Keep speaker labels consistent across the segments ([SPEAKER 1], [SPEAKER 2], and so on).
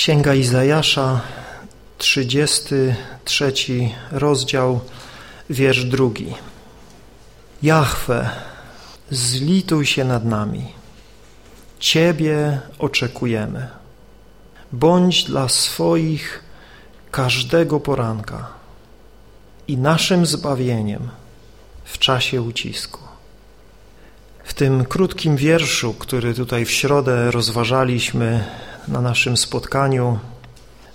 [SPEAKER 1] Księga Izajasza, 33 rozdział, wiersz drugi. Jahwe, zlituj się nad nami. Ciebie oczekujemy. Bądź dla swoich każdego poranka i naszym zbawieniem w czasie ucisku. W tym krótkim wierszu, który tutaj w środę rozważaliśmy na naszym spotkaniu,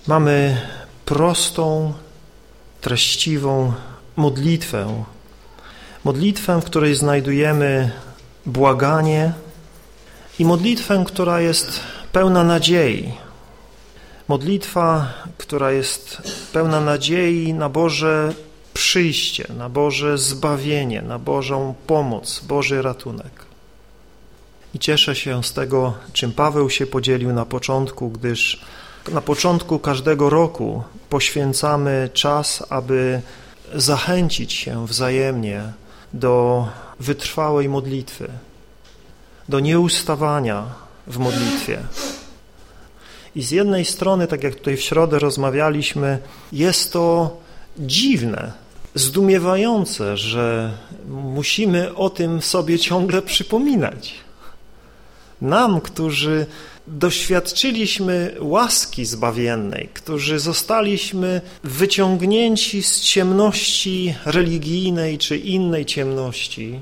[SPEAKER 1] mamy prostą, treściwą modlitwę. Modlitwę, w której znajdujemy błaganie i modlitwę, która jest pełna nadziei. Modlitwa, która jest pełna nadziei na Boże przyjście, na Boże zbawienie, na Bożą pomoc, Boży ratunek. I cieszę się z tego, czym Paweł się podzielił na początku, gdyż na początku każdego roku poświęcamy czas, aby zachęcić się wzajemnie do wytrwałej modlitwy, do nieustawania w modlitwie. I z jednej strony, tak jak tutaj w środę rozmawialiśmy, jest to dziwne, zdumiewające, że musimy o tym sobie ciągle przypominać. Nam, którzy doświadczyliśmy łaski zbawiennej, którzy zostaliśmy wyciągnięci z ciemności religijnej czy innej ciemności,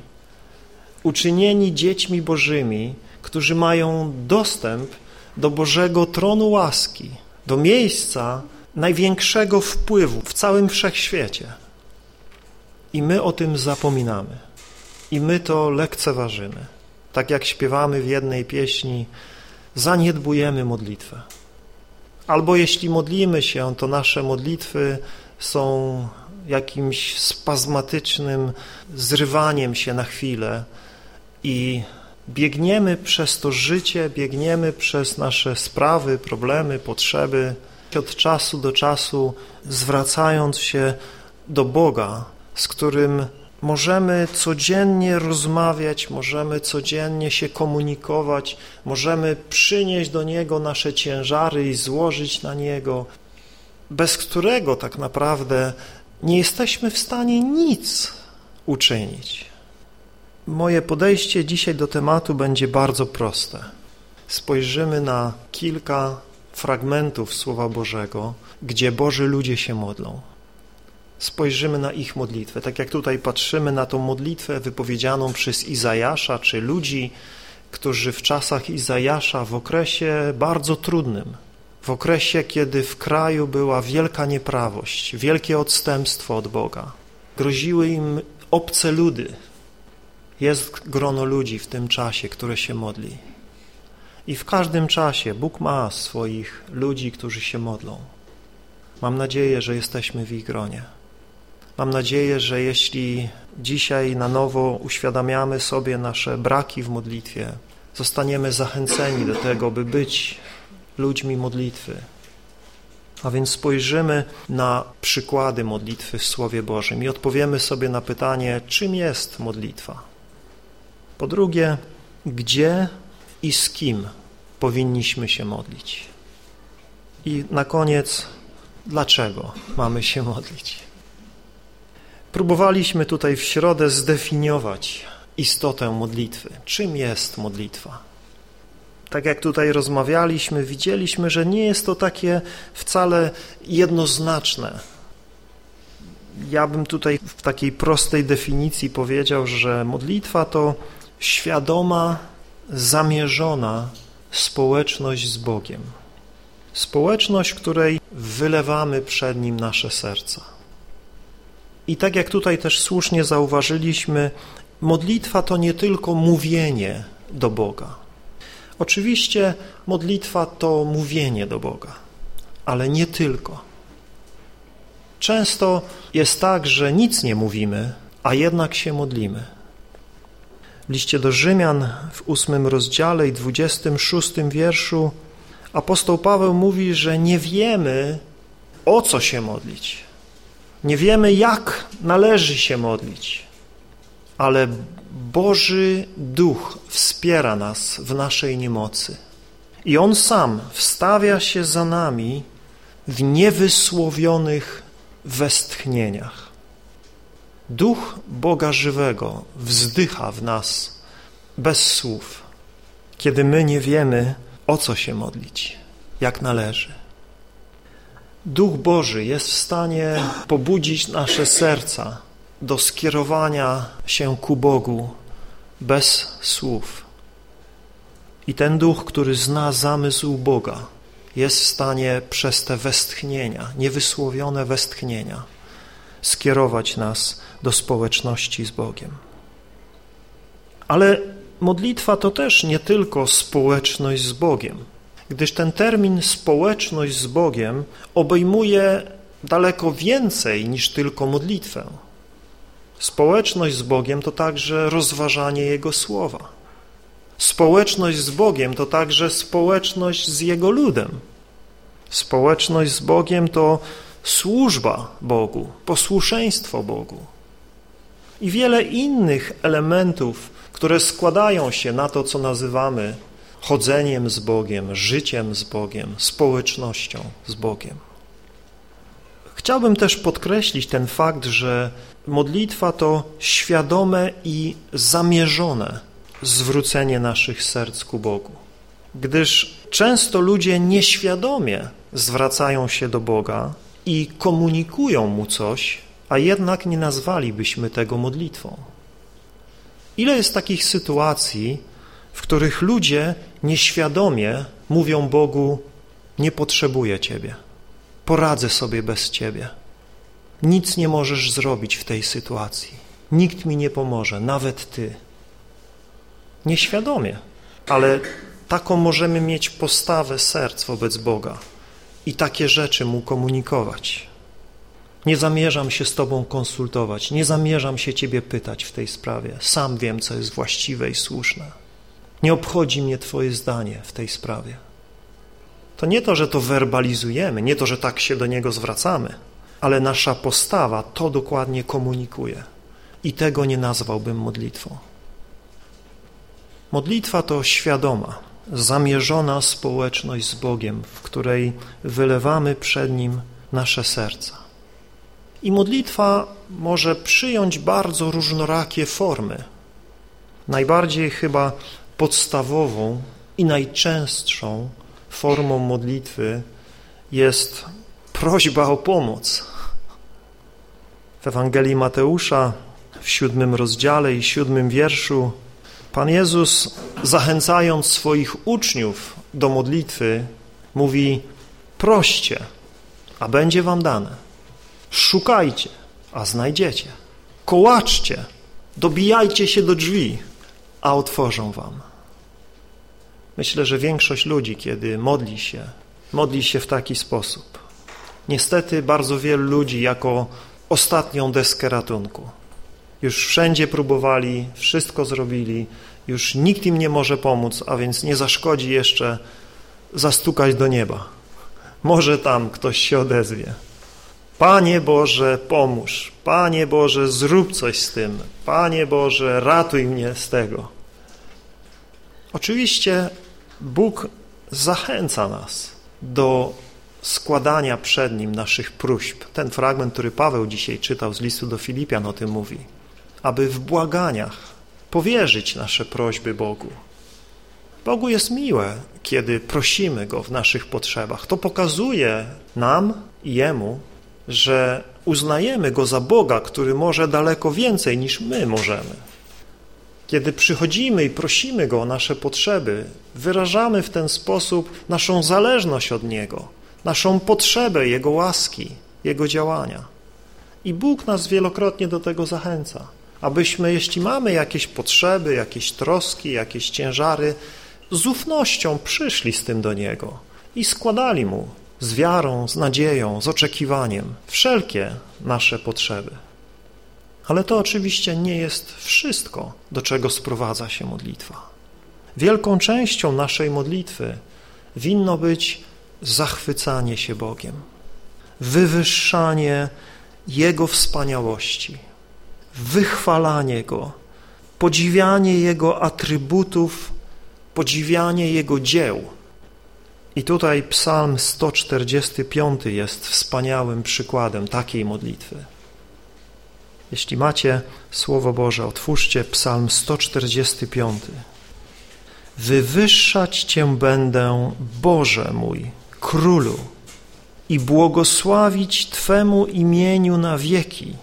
[SPEAKER 1] uczynieni dziećmi Bożymi, którzy mają dostęp do Bożego tronu łaski, do miejsca największego wpływu w całym wszechświecie. I my o tym zapominamy. I my to lekceważymy. Tak jak śpiewamy w jednej pieśni, zaniedbujemy modlitwę. Albo jeśli modlimy się, to nasze modlitwy są jakimś spazmatycznym zrywaniem się na chwilę i biegniemy przez to życie, biegniemy przez nasze sprawy, problemy, potrzeby, od czasu do czasu zwracając się do Boga, z którym możemy codziennie rozmawiać, możemy codziennie się komunikować, możemy przynieść do Niego nasze ciężary i złożyć na Niego, bez którego tak naprawdę nie jesteśmy w stanie nic uczynić. Moje podejście dzisiaj do tematu będzie bardzo proste. Spojrzymy na kilka fragmentów Słowa Bożego, gdzie Boży ludzie się modlą spojrzymy na ich modlitwę. Tak jak tutaj patrzymy na tą modlitwę wypowiedzianą przez Izajasza, czy ludzi, którzy w czasach Izajasza w okresie bardzo trudnym, w okresie, kiedy w kraju była wielka nieprawość, wielkie odstępstwo od Boga, groziły im obce ludy. Jest grono ludzi w tym czasie, które się modli. I w każdym czasie Bóg ma swoich ludzi, którzy się modlą. Mam nadzieję, że jesteśmy w ich gronie. Mam nadzieję, że jeśli dzisiaj na nowo uświadamiamy sobie nasze braki w modlitwie, zostaniemy zachęceni do tego, by być ludźmi modlitwy. A więc spojrzymy na przykłady modlitwy w Słowie Bożym i odpowiemy sobie na pytanie, czym jest modlitwa. Po drugie, gdzie i z kim powinniśmy się modlić. I na koniec, dlaczego mamy się modlić. Próbowaliśmy tutaj w środę zdefiniować istotę modlitwy. Czym jest modlitwa? Tak jak tutaj rozmawialiśmy, widzieliśmy, że nie jest to takie wcale jednoznaczne. Ja bym tutaj w takiej prostej definicji powiedział, że modlitwa to świadoma, zamierzona społeczność z Bogiem. Społeczność, której wylewamy przed Nim nasze serca. I tak jak tutaj też słusznie zauważyliśmy, modlitwa to nie tylko mówienie do Boga. Oczywiście modlitwa to mówienie do Boga, ale nie tylko. Często jest tak, że nic nie mówimy, a jednak się modlimy. W liście do Rzymian w ósmym rozdziale i dwudziestym szóstym wierszu apostoł Paweł mówi, że nie wiemy, o co się modlić. Nie wiemy, jak należy się modlić, ale Boży Duch wspiera nas w naszej niemocy. I On sam wstawia się za nami w niewysłowionych westchnieniach. Duch Boga żywego wzdycha w nas bez słów, kiedy my nie wiemy, o co się modlić, jak należy. Duch Boży jest w stanie pobudzić nasze serca do skierowania się ku Bogu bez słów. I ten duch, który zna zamysł Boga, jest w stanie przez te westchnienia, niewysłowione westchnienia, skierować nas do społeczności z Bogiem. Ale modlitwa to też nie tylko społeczność z Bogiem, gdyż ten termin społeczność z Bogiem obejmuje daleko więcej niż tylko modlitwę. Społeczność z Bogiem to także rozważanie Jego słowa. Społeczność z Bogiem to także społeczność z Jego ludem. Społeczność z Bogiem to służba Bogu, posłuszeństwo Bogu i wiele innych elementów, które składają się na to, co nazywamy chodzeniem z Bogiem, życiem z Bogiem, społecznością z Bogiem. Chciałbym też podkreślić ten fakt, że modlitwa to świadome i zamierzone zwrócenie naszych serc ku Bogu, gdyż często ludzie nieświadomie zwracają się do Boga i komunikują Mu coś, a jednak nie nazwalibyśmy tego modlitwą. Ile jest takich sytuacji, w których ludzie nieświadomie mówią Bogu, nie potrzebuję Ciebie, poradzę sobie bez Ciebie. Nic nie możesz zrobić w tej sytuacji. Nikt mi nie pomoże, nawet Ty. Nieświadomie, ale taką możemy mieć postawę serc wobec Boga i takie rzeczy Mu komunikować. Nie zamierzam się z Tobą konsultować, nie zamierzam się Ciebie pytać w tej sprawie. Sam wiem, co jest właściwe i słuszne. Nie obchodzi mnie Twoje zdanie w tej sprawie. To nie to, że to werbalizujemy, nie to, że tak się do Niego zwracamy, ale nasza postawa to dokładnie komunikuje. I tego nie nazwałbym modlitwą. Modlitwa to świadoma, zamierzona społeczność z Bogiem, w której wylewamy przed Nim nasze serca. I modlitwa może przyjąć bardzo różnorakie formy. Najbardziej chyba podstawową i najczęstszą formą modlitwy jest prośba o pomoc. W Ewangelii Mateusza w siódmym rozdziale i siódmym wierszu Pan Jezus, zachęcając swoich uczniów do modlitwy, mówi proście, a będzie wam dane. Szukajcie, a znajdziecie. Kołaczcie, dobijajcie się do drzwi, a otworzą wam. Myślę, że większość ludzi, kiedy modli się, modli się w taki sposób. Niestety bardzo wielu ludzi jako ostatnią deskę ratunku. Już wszędzie próbowali, wszystko zrobili, już nikt im nie może pomóc, a więc nie zaszkodzi jeszcze zastukać do nieba. Może tam ktoś się odezwie. Panie Boże, pomóż. Panie Boże, zrób coś z tym. Panie Boże, ratuj mnie z tego. Oczywiście Bóg zachęca nas do składania przed Nim naszych próśb. Ten fragment, który Paweł dzisiaj czytał z listu do Filipian o tym mówi. Aby w błaganiach powierzyć nasze prośby Bogu. Bogu jest miłe, kiedy prosimy Go w naszych potrzebach. To pokazuje nam i Jemu, że uznajemy Go za Boga, który może daleko więcej niż my możemy. Kiedy przychodzimy i prosimy Go o nasze potrzeby, wyrażamy w ten sposób naszą zależność od Niego, naszą potrzebę Jego łaski, Jego działania. I Bóg nas wielokrotnie do tego zachęca, abyśmy, jeśli mamy jakieś potrzeby, jakieś troski, jakieś ciężary, z ufnością przyszli z tym do Niego i składali Mu z wiarą, z nadzieją, z oczekiwaniem wszelkie nasze potrzeby. Ale to oczywiście nie jest wszystko, do czego sprowadza się modlitwa. Wielką częścią naszej modlitwy winno być zachwycanie się Bogiem, wywyższanie Jego wspaniałości, wychwalanie Go, podziwianie Jego atrybutów, podziwianie Jego dzieł, I tutaj psalm 145 jest wspaniałym przykładem takiej modlitwy. Jeśli macie Słowo Boże, otwórzcie psalm 145. Wywyższać Cię będę, Boże mój, Królu, i błogosławić Twemu imieniu na wieki.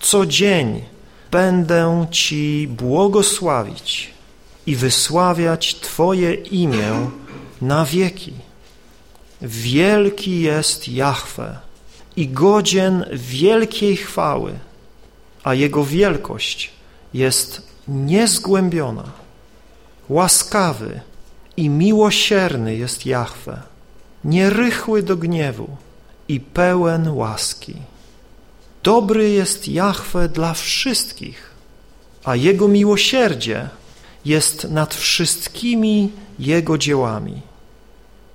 [SPEAKER 1] Co dzień będę Ci błogosławić i wysławiać Twoje imię na wieki. Wielki jest Jahwe i godzien wielkiej chwały, a Jego wielkość jest niezgłębiona. Łaskawy i miłosierny jest Jahwe, nierychły do gniewu i pełen łaski. Dobry jest Jahwe dla wszystkich, a Jego miłosierdzie jest nad wszystkimi Jego dziełami.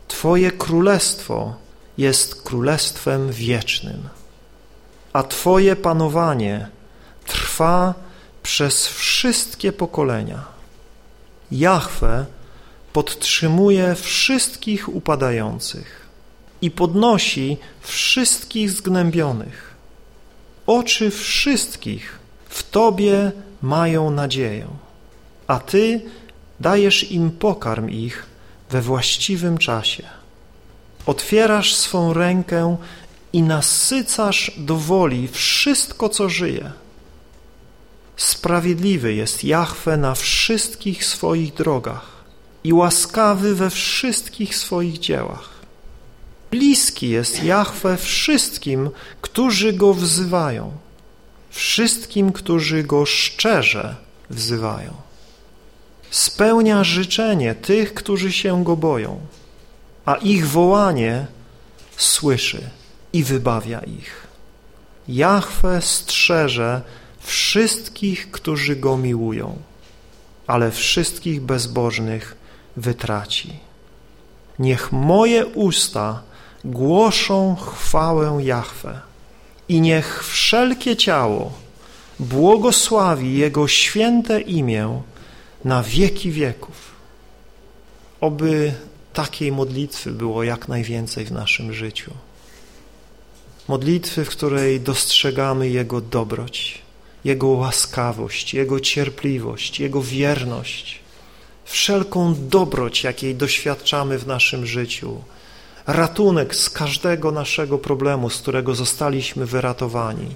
[SPEAKER 1] Twoje królestwo jest królestwem wiecznym, a Twoje panowanie trwa przez wszystkie pokolenia. Jahwe podtrzymuje wszystkich upadających i podnosi wszystkich zgnębionych. Oczy wszystkich w Tobie mają nadzieję, a Ty dajesz im pokarm ich we właściwym czasie. Otwierasz swą rękę i nasycasz do woli wszystko, co żyje. Sprawiedliwy jest Jahwe na wszystkich swoich drogach i łaskawy we wszystkich swoich dziełach. Bliski jest Jahwe wszystkim, którzy Go wzywają, wszystkim, którzy Go szczerze wzywają. Spełnia życzenie tych, którzy się Go boją, a ich wołanie słyszy i wybawia ich. Jahwe strzeże wszystkich, którzy Go miłują, ale wszystkich bezbożnych wytraci. Niech moje usta głoszą chwałę Jahwe i niech wszelkie ciało błogosławi Jego święte imię na wieki wieków. Oby takiej modlitwy było jak najwięcej w naszym życiu. Modlitwy, w której dostrzegamy Jego dobroć, Jego łaskawość, Jego cierpliwość, Jego wierność, wszelką dobroć, jakiej doświadczamy w naszym życiu, ratunek z każdego naszego problemu, z którego zostaliśmy wyratowani,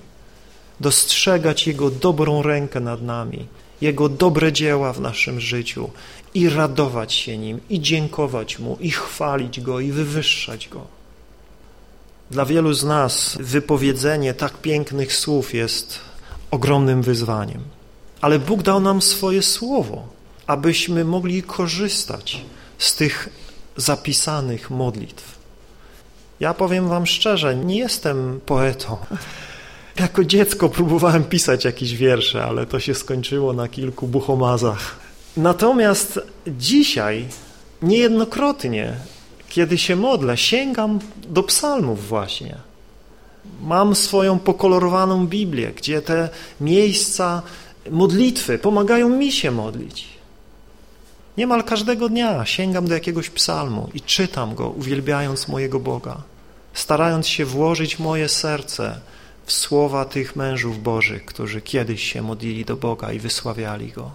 [SPEAKER 1] dostrzegać Jego dobrą rękę nad nami, Jego dobre dzieła w naszym życiu i radować się Nim, i dziękować Mu, i chwalić Go, i wywyższać Go. Dla wielu z nas wypowiedzenie tak pięknych słów jest ogromnym wyzwaniem, ale Bóg dał nam swoje słowo, abyśmy mogli korzystać z tych zapisanych modlitw. Ja powiem wam szczerze, nie jestem poetą. Jako dziecko próbowałem pisać jakieś wiersze, ale to się skończyło na kilku buchomazach. Natomiast dzisiaj niejednokrotnie, kiedy się modlę, sięgam do psalmów właśnie. Mam swoją pokolorowaną Biblię, gdzie te miejsca modlitwy pomagają mi się modlić. Niemal każdego dnia sięgam do jakiegoś psalmu i czytam go, uwielbiając mojego Boga, starając się włożyć moje serce słowa tych mężów Bożych, którzy kiedyś się modlili do Boga i wysławiali Go.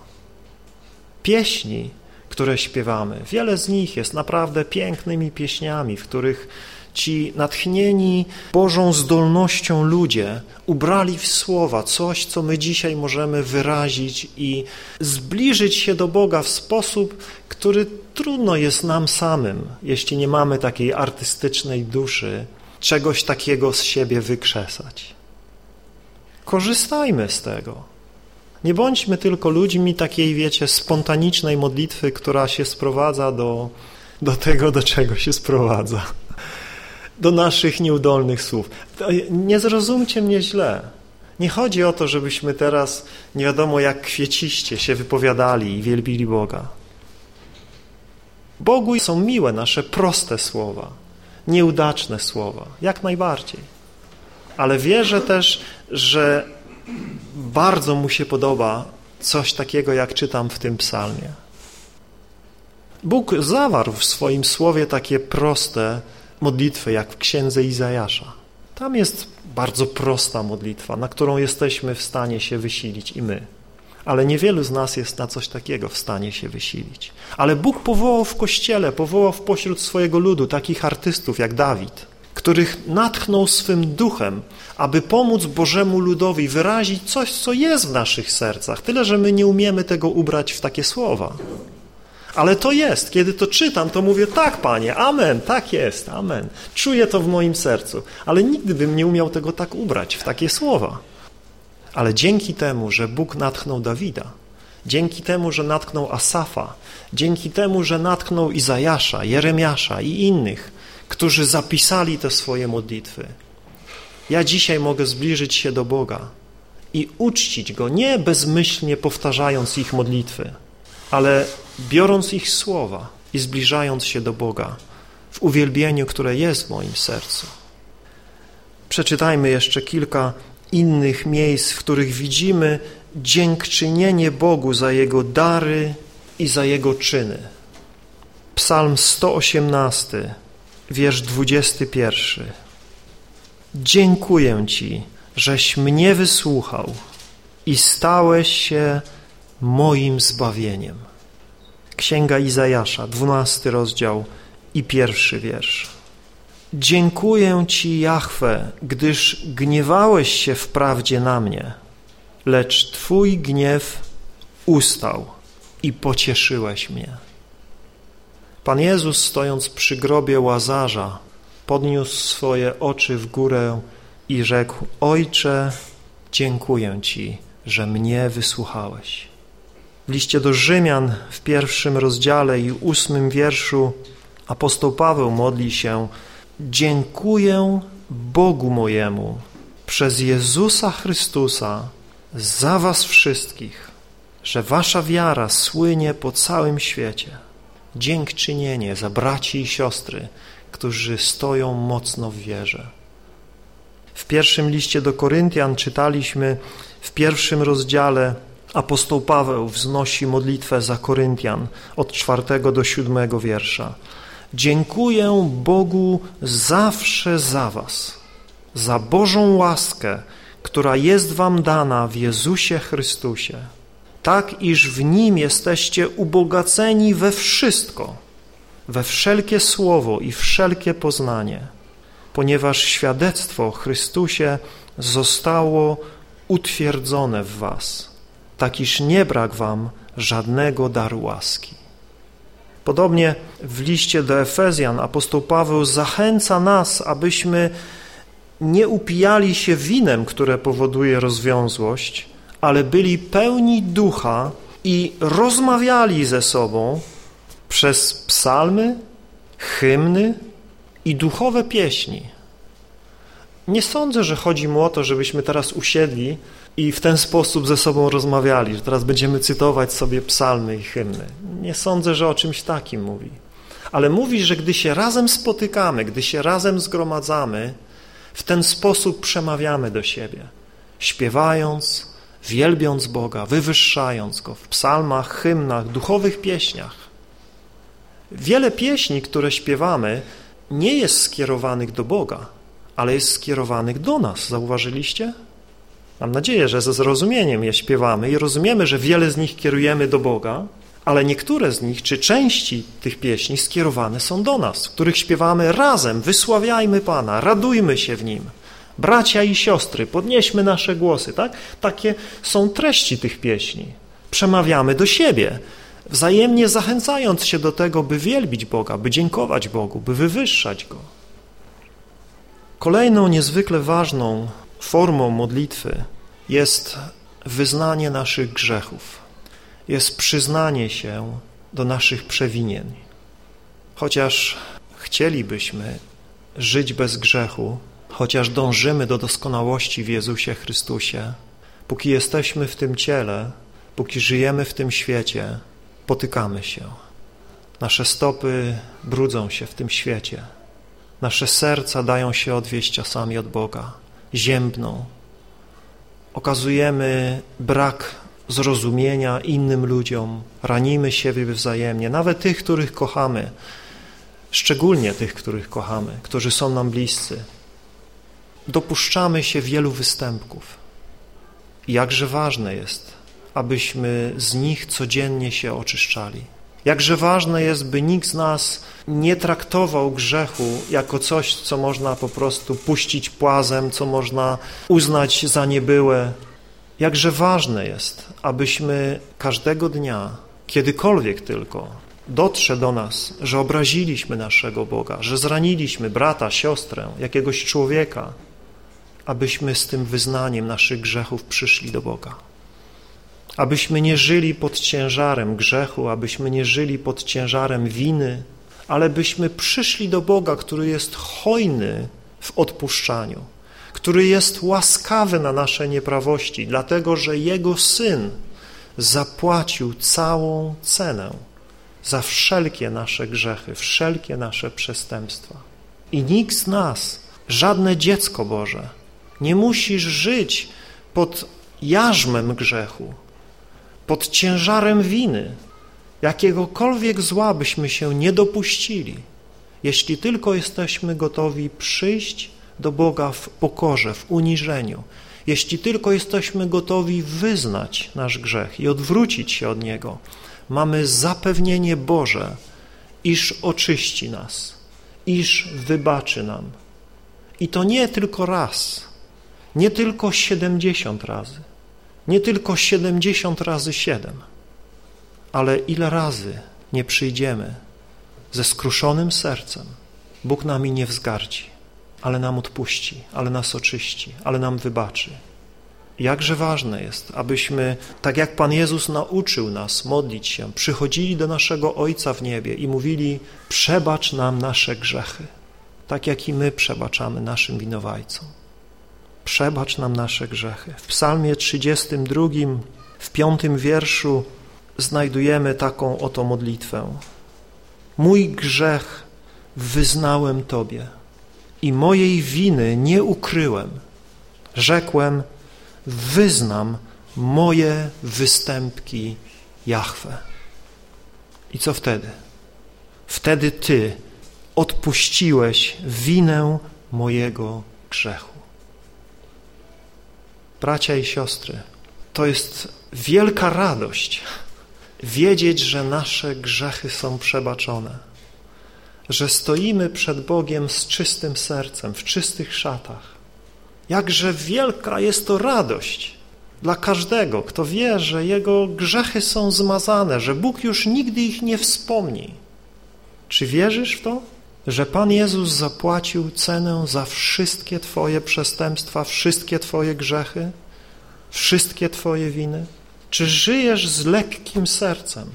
[SPEAKER 1] Pieśni, które śpiewamy, wiele z nich jest naprawdę pięknymi pieśniami, w których ci natchnieni Bożą zdolnością ludzie ubrali w słowa coś, co my dzisiaj możemy wyrazić i zbliżyć się do Boga w sposób, który trudno jest nam samym, jeśli nie mamy takiej artystycznej duszy, czegoś takiego z siebie wykrzesać. Korzystajmy z tego. Nie bądźmy tylko ludźmi takiej, wiecie, spontanicznej modlitwy, która się sprowadza do, do tego, do czego się sprowadza do naszych nieudolnych słów. Nie zrozumcie mnie źle. Nie chodzi o to, żebyśmy teraz nie wiadomo jak kwieciście się wypowiadali i wielbili Boga. Bogu są miłe nasze proste słowa, nieudaczne słowa, jak najbardziej. Ale wierzę też, że bardzo mu się podoba coś takiego, jak czytam w tym psalmie. Bóg zawarł w swoim słowie takie proste modlitwy, jak w księdze Izajasza. Tam jest bardzo prosta modlitwa, na którą jesteśmy w stanie się wysilić i my. Ale niewielu z nas jest na coś takiego w stanie się wysilić. Ale Bóg powołał w Kościele, powołał w pośród swojego ludu takich artystów jak Dawid, których natchnął swym duchem, aby pomóc Bożemu ludowi wyrazić coś, co jest w naszych sercach. Tyle, że my nie umiemy tego ubrać w takie słowa. Ale to jest. Kiedy to czytam, to mówię, tak, Panie, amen, tak jest, amen. Czuję to w moim sercu. Ale nigdy bym nie umiał tego tak ubrać w takie słowa. Ale dzięki temu, że Bóg natchnął Dawida, dzięki temu, że natknął Asafa, dzięki temu, że natknął Izajasza, Jeremiasza i innych, którzy zapisali te swoje modlitwy, ja dzisiaj mogę zbliżyć się do Boga i uczcić Go, nie bezmyślnie powtarzając ich modlitwy, ale biorąc ich słowa i zbliżając się do Boga w uwielbieniu, które jest w moim sercu. Przeczytajmy jeszcze kilka innych miejsc, w których widzimy dziękczynienie Bogu za Jego dary i za Jego czyny. Psalm 118, wiersz 21. Dziękuję Ci, żeś mnie wysłuchał i stałeś się moim zbawieniem. Księga Izajasza, dwunasty rozdział i pierwszy wiersz. Dziękuję Ci, Jahwe, gdyż gniewałeś się wprawdzie na mnie, lecz Twój gniew ustał i pocieszyłeś mnie. Pan Jezus, stojąc przy grobie Łazarza, podniósł swoje oczy w górę i rzekł, Ojcze, dziękuję Ci, że mnie wysłuchałeś. W liście do Rzymian w pierwszym rozdziale i ósmym wierszu apostoł Paweł modli się Dziękuję Bogu mojemu przez Jezusa Chrystusa za was wszystkich, że wasza wiara słynie po całym świecie. Dziękczynienie za braci i siostry, którzy stoją mocno w wierze. W pierwszym liście do Koryntian czytaliśmy w pierwszym rozdziale apostoł Paweł wznosi modlitwę za Koryntian od czwartego do siódmego wiersza. Dziękuję Bogu zawsze za was, za Bożą łaskę, która jest wam dana w Jezusie Chrystusie, tak iż w Nim jesteście ubogaceni we wszystko, we wszelkie słowo i wszelkie poznanie, ponieważ świadectwo o Chrystusie zostało utwierdzone w was, tak iż nie brak wam żadnego daru łaski. Podobnie w liście do Efezjan apostoł Paweł zachęca nas, abyśmy nie upijali się winem, które powoduje rozwiązłość, ale byli pełni ducha i rozmawiali ze sobą przez psalmy, hymny i duchowe pieśni. Nie sądzę, że chodzi mu o to, żebyśmy teraz usiedli i w ten sposób ze sobą rozmawiali, że teraz będziemy cytować sobie psalmy i hymny. Nie sądzę, że o czymś takim mówi. Ale mówi, że gdy się razem spotykamy, gdy się razem zgromadzamy, w ten sposób przemawiamy do siebie, śpiewając, wielbiąc Boga, wywyższając Go w psalmach, hymnach, duchowych pieśniach. Wiele pieśni, które śpiewamy, nie jest skierowanych do Boga, ale jest skierowanych do nas. Zauważyliście? Mam nadzieję, że ze zrozumieniem je śpiewamy i rozumiemy, że wiele z nich kierujemy do Boga, ale niektóre z nich, czy części tych pieśni skierowane są do nas, których śpiewamy razem, wysławiajmy Pana, radujmy się w Nim. Bracia i siostry, podnieśmy nasze głosy, tak? Takie są treści tych pieśni. Przemawiamy do siebie, wzajemnie zachęcając się do tego, by wielbić Boga, by dziękować Bogu, by wywyższać Go. Kolejną niezwykle ważną formą modlitwy jest wyznanie naszych grzechów, jest przyznanie się do naszych przewinień. Chociaż chcielibyśmy żyć bez grzechu, chociaż dążymy do doskonałości w Jezusie Chrystusie, póki jesteśmy w tym ciele, póki żyjemy w tym świecie, potykamy się. Nasze stopy brudzą się w tym świecie. Nasze serca dają się odwieść czasami od Boga, ziębną. Okazujemy brak zrozumienia innym ludziom, ranimy siebie wzajemnie, nawet tych, których kochamy, szczególnie tych, których kochamy, którzy są nam bliscy. Dopuszczamy się wielu występków. Jakże ważne jest, abyśmy z nich codziennie się oczyszczali. Jakże ważne jest, by nikt z nas nie traktował grzechu jako coś, co można po prostu puścić płazem, co można uznać za niebyłe. Jakże ważne jest, abyśmy każdego dnia, kiedykolwiek tylko, dotrze do nas, że obraziliśmy naszego Boga, że zraniliśmy brata, siostrę, jakiegoś człowieka, abyśmy z tym wyznaniem naszych grzechów przyszli do Boga abyśmy nie żyli pod ciężarem grzechu, abyśmy nie żyli pod ciężarem winy, ale byśmy przyszli do Boga, który jest hojny w odpuszczaniu, który jest łaskawy na nasze nieprawości, dlatego że Jego Syn zapłacił całą cenę za wszelkie nasze grzechy, wszelkie nasze przestępstwa. I nikt z nas, żadne dziecko Boże, nie musi żyć pod jarzmem grzechu, pod ciężarem winy, jakiegokolwiek zła byśmy się nie dopuścili, jeśli tylko jesteśmy gotowi przyjść do Boga w pokorze, w uniżeniu, jeśli tylko jesteśmy gotowi wyznać nasz grzech i odwrócić się od niego, mamy zapewnienie Boże, iż oczyści nas, iż wybaczy nam. I to nie tylko raz, nie tylko siedemdziesiąt razy, nie tylko 70 razy 7, ale ile razy nie przyjdziemy ze skruszonym sercem, Bóg nami nie wzgardzi, ale nam odpuści, ale nas oczyści, ale nam wybaczy. Jakże ważne jest, abyśmy, tak jak Pan Jezus nauczył nas modlić się, przychodzili do naszego Ojca w niebie i mówili, przebacz nam nasze grzechy, tak jak i my przebaczamy naszym winowajcom przebacz nam nasze grzechy. W psalmie 32, w piątym wierszu znajdujemy taką oto modlitwę. Mój grzech wyznałem Tobie i mojej winy nie ukryłem. Rzekłem, wyznam moje występki Jahwe. I co wtedy? Wtedy Ty odpuściłeś winę mojego grzechu. Bracia i siostry, to jest wielka radość wiedzieć, że nasze grzechy są przebaczone, że stoimy przed Bogiem z czystym sercem, w czystych szatach. Jakże wielka jest to radość dla każdego, kto wie, że jego grzechy są zmazane, że Bóg już nigdy ich nie wspomni. Czy wierzysz w to? Że Pan Jezus zapłacił cenę za wszystkie Twoje przestępstwa, wszystkie Twoje grzechy, wszystkie Twoje winy? Czy żyjesz z lekkim sercem,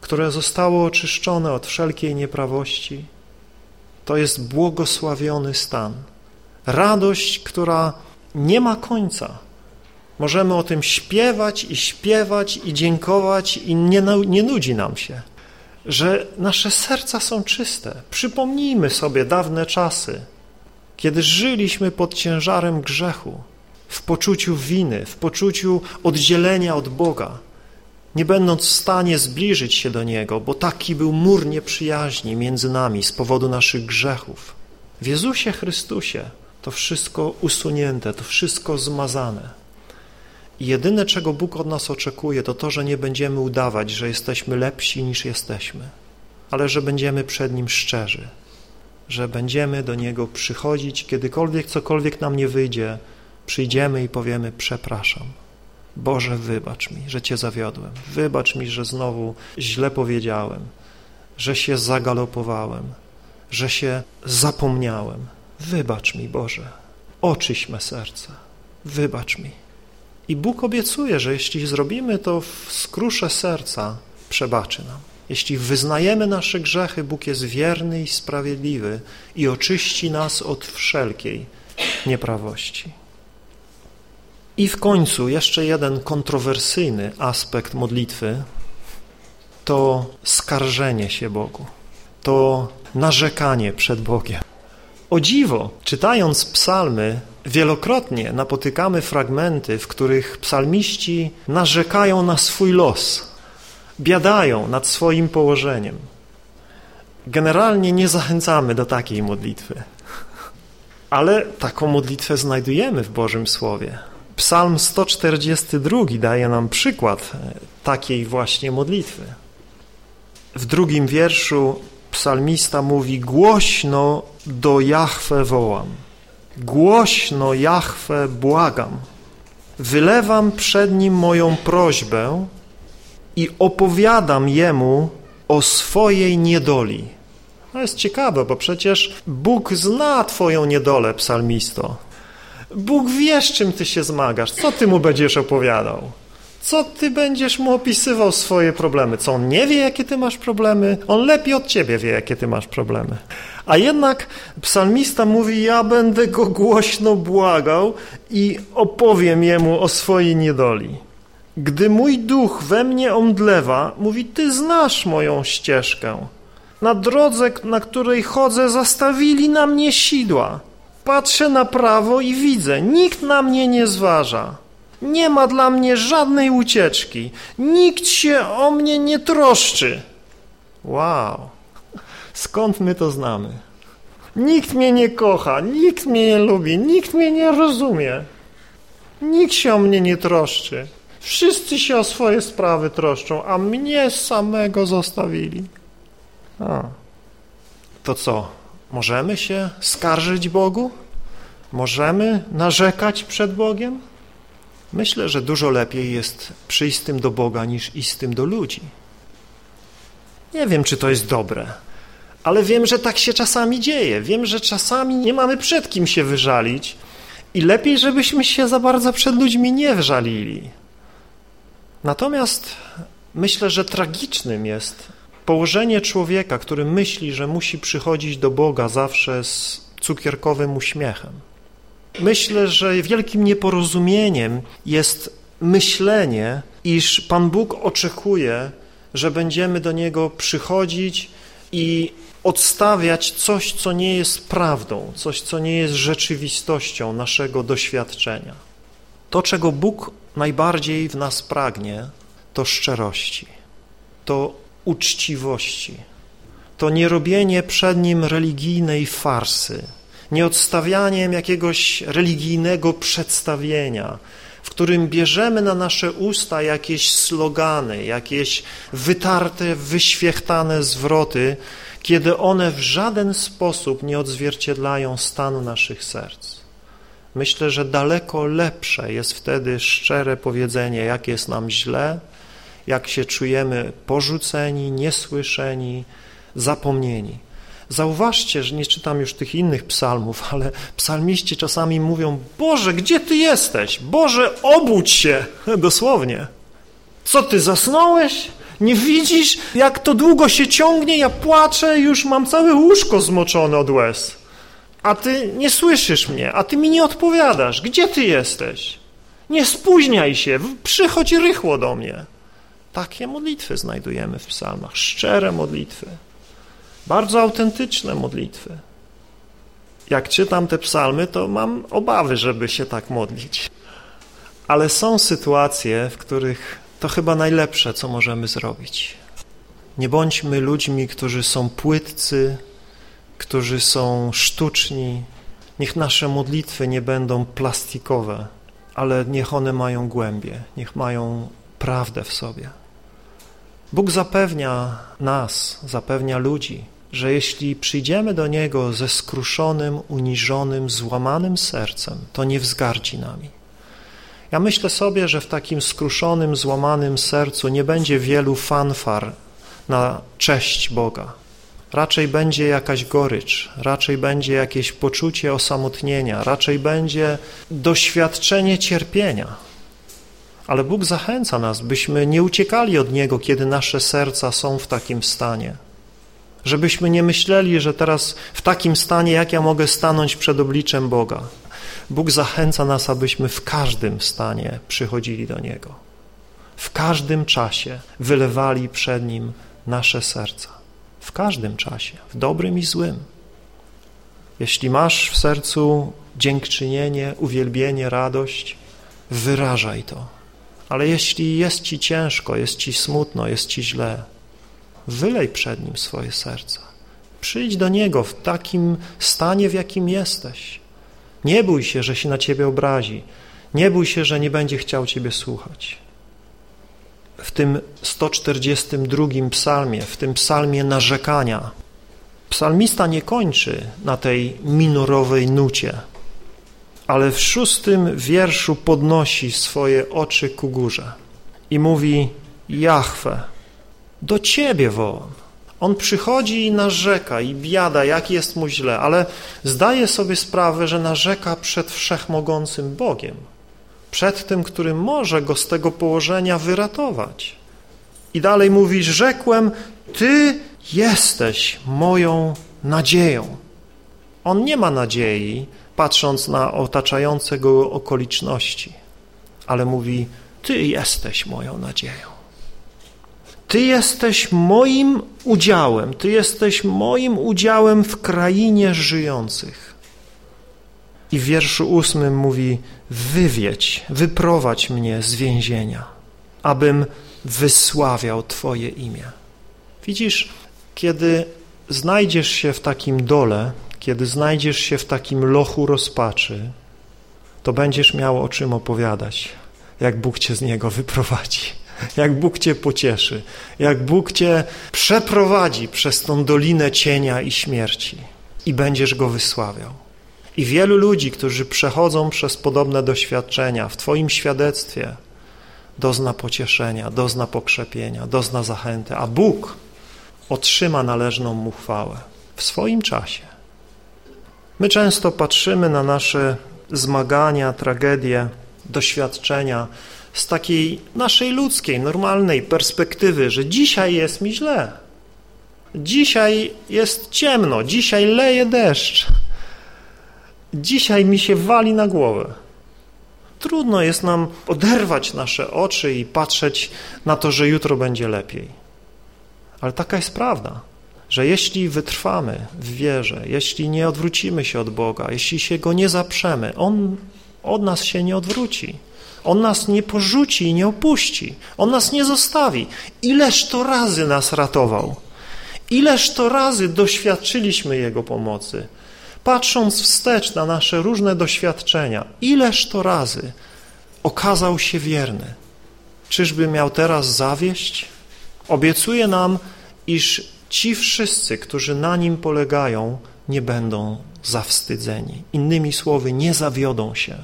[SPEAKER 1] które zostało oczyszczone od wszelkiej nieprawości? To jest błogosławiony stan. Radość, która nie ma końca. Możemy o tym śpiewać i śpiewać i dziękować i nie, nie nudzi nam się że nasze serca są czyste. Przypomnijmy sobie dawne czasy, kiedy żyliśmy pod ciężarem grzechu, w poczuciu winy, w poczuciu oddzielenia od Boga, nie będąc w stanie zbliżyć się do Niego, bo taki był mur nieprzyjaźni między nami z powodu naszych grzechów. W Jezusie Chrystusie to wszystko usunięte, to wszystko zmazane. Jedyne, czego Bóg od nas oczekuje, to to, że nie będziemy udawać, że jesteśmy lepsi niż jesteśmy, ale że będziemy przed Nim szczerzy, że będziemy do Niego przychodzić, kiedykolwiek, cokolwiek nam nie wyjdzie, przyjdziemy i powiemy przepraszam. Boże, wybacz mi, że Cię zawiodłem. Wybacz mi, że znowu źle powiedziałem, że się zagalopowałem, że się zapomniałem. Wybacz mi, Boże. Oczyś me serce. Wybacz mi. I Bóg obiecuje, że jeśli zrobimy to w skrusze serca, przebaczy nam. Jeśli wyznajemy nasze grzechy, Bóg jest wierny i sprawiedliwy i oczyści nas od wszelkiej nieprawości. I w końcu jeszcze jeden kontrowersyjny aspekt modlitwy to skarżenie się Bogu, to narzekanie przed Bogiem. O dziwo, czytając psalmy, Wielokrotnie napotykamy fragmenty, w których psalmiści narzekają na swój los, biadają nad swoim położeniem. Generalnie nie zachęcamy do takiej modlitwy, ale taką modlitwę znajdujemy w Bożym Słowie. Psalm 142 daje nam przykład takiej właśnie modlitwy. W drugim wierszu psalmista mówi głośno do Jahwe wołam, głośno Jahwe błagam, wylewam przed Nim moją prośbę i opowiadam Jemu o swojej niedoli. To jest ciekawe, bo przecież Bóg zna Twoją niedolę, psalmisto. Bóg wie, z czym Ty się zmagasz, co Ty Mu będziesz opowiadał. Co Ty będziesz Mu opisywał swoje problemy? Co On nie wie, jakie Ty masz problemy? On lepiej od Ciebie wie, jakie Ty masz problemy. A jednak psalmista mówi, ja będę Go głośno błagał i opowiem Jemu o swojej niedoli. Gdy mój duch we mnie omdlewa, mówi, Ty znasz moją ścieżkę. Na drodze, na której chodzę, zastawili na mnie sidła. Patrzę na prawo i widzę, nikt na mnie nie zważa. Nie ma dla mnie żadnej ucieczki. Nikt się o mnie nie troszczy. Wow, skąd my to znamy? Nikt mnie nie kocha, nikt mnie nie lubi, nikt mnie nie rozumie. Nikt się o mnie nie troszczy. Wszyscy się o swoje sprawy troszczą, a mnie samego zostawili. A. To co? Możemy się skarżyć Bogu? Możemy narzekać przed Bogiem? Myślę, że dużo lepiej jest przyjść z tym do Boga niż iść z tym do ludzi. Nie wiem, czy to jest dobre, ale wiem, że tak się czasami dzieje. Wiem, że czasami nie mamy przed kim się wyżalić i lepiej, żebyśmy się za bardzo przed ludźmi nie wżalili. Natomiast myślę, że tragicznym jest położenie człowieka, który myśli, że musi przychodzić do Boga zawsze z cukierkowym uśmiechem. Myślę, że wielkim nieporozumieniem jest myślenie, iż Pan Bóg oczekuje, że będziemy do Niego przychodzić i odstawiać coś, co nie jest prawdą, coś, co nie jest rzeczywistością naszego doświadczenia. To, czego Bóg najbardziej w nas pragnie, to szczerości, to uczciwości, to nie robienie przed Nim religijnej farsy, nie odstawianiem jakiegoś religijnego przedstawienia, w którym bierzemy na nasze usta jakieś slogany, jakieś wytarte, wyświechtane zwroty, kiedy one w żaden sposób nie odzwierciedlają stanu naszych serc. Myślę, że daleko lepsze jest wtedy szczere powiedzenie, jak jest nam źle, jak się czujemy porzuceni, niesłyszeni, zapomnieni. Zauważcie, że nie czytam już tych innych psalmów, ale psalmiści czasami mówią, Boże, gdzie Ty jesteś? Boże, obudź się, dosłownie. Co Ty, zasnąłeś? Nie widzisz, jak to długo się ciągnie, ja płaczę, już mam całe łóżko zmoczone od łez. A Ty nie słyszysz mnie, a Ty mi nie odpowiadasz. Gdzie Ty jesteś? Nie spóźniaj się, przychodź rychło do mnie. Takie modlitwy znajdujemy w psalmach, szczere modlitwy. Bardzo autentyczne modlitwy. Jak czytam te psalmy, to mam obawy, żeby się tak modlić. Ale są sytuacje, w których to chyba najlepsze, co możemy zrobić. Nie bądźmy ludźmi, którzy są płytcy, którzy są sztuczni. Niech nasze modlitwy nie będą plastikowe, ale niech one mają głębie, niech mają prawdę w sobie. Bóg zapewnia nas, zapewnia ludzi, że jeśli przyjdziemy do Niego ze skruszonym, uniżonym, złamanym sercem, to nie wzgardzi nami. Ja myślę sobie, że w takim skruszonym, złamanym sercu nie będzie wielu fanfar na cześć Boga. Raczej będzie jakaś gorycz, raczej będzie jakieś poczucie osamotnienia, raczej będzie doświadczenie cierpienia. Ale Bóg zachęca nas, byśmy nie uciekali od Niego, kiedy nasze serca są w takim stanie żebyśmy nie myśleli, że teraz w takim stanie, jak ja mogę stanąć przed obliczem Boga. Bóg zachęca nas, abyśmy w każdym stanie przychodzili do Niego. W każdym czasie wylewali przed Nim nasze serca. W każdym czasie, w dobrym i złym. Jeśli masz w sercu dziękczynienie, uwielbienie, radość, wyrażaj to. Ale jeśli jest ci ciężko, jest ci smutno, jest ci źle, wylej przed Nim swoje serce. Przyjdź do Niego w takim stanie, w jakim jesteś. Nie bój się, że się na ciebie obrazi. Nie bój się, że nie będzie chciał ciebie słuchać. W tym 142 psalmie, w tym psalmie narzekania, psalmista nie kończy na tej minorowej nucie, ale w szóstym wierszu podnosi swoje oczy ku górze i mówi Jahwe, do Ciebie wołam. On przychodzi i narzeka i biada, jak jest mu źle, ale zdaje sobie sprawę, że narzeka przed wszechmogącym Bogiem, przed tym, który może go z tego położenia wyratować. I dalej mówi, rzekłem, Ty jesteś moją nadzieją. On nie ma nadziei, patrząc na otaczające go okoliczności, ale mówi, Ty jesteś moją nadzieją. Ty jesteś moim udziałem, Ty jesteś moim udziałem w krainie żyjących. I w wierszu ósmym mówi, wywiedź, wyprowadź mnie z więzienia, abym wysławiał Twoje imię. Widzisz, kiedy znajdziesz się w takim dole, kiedy znajdziesz się w takim lochu rozpaczy, to będziesz miał o czym opowiadać, jak Bóg cię z niego wyprowadzi, jak Bóg cię pocieszy, jak Bóg cię przeprowadzi przez tą dolinę cienia i śmierci i będziesz go wysławiał. I wielu ludzi, którzy przechodzą przez podobne doświadczenia w Twoim świadectwie, dozna pocieszenia, dozna pokrzepienia, dozna zachęty, a Bóg otrzyma należną mu chwałę w swoim czasie. My często patrzymy na nasze zmagania, tragedie, doświadczenia z takiej naszej ludzkiej, normalnej perspektywy, że dzisiaj jest mi źle. Dzisiaj jest ciemno, dzisiaj leje deszcz. Dzisiaj mi się wali na głowę. Trudno jest nam oderwać nasze oczy i patrzeć na to, że jutro będzie lepiej. Ale taka jest prawda że jeśli wytrwamy w wierze, jeśli nie odwrócimy się od Boga, jeśli się Go nie zaprzemy, On od nas się nie odwróci. On nas nie porzuci i nie opuści. On nas nie zostawi. Ileż to razy nas ratował. Ileż to razy doświadczyliśmy Jego pomocy. Patrząc wstecz na nasze różne doświadczenia, ileż to razy okazał się wierny. Czyżby miał teraz zawieść? Obiecuje nam, iż ci wszyscy, którzy na nim polegają, nie będą zawstydzeni. Innymi słowy, nie zawiodą się.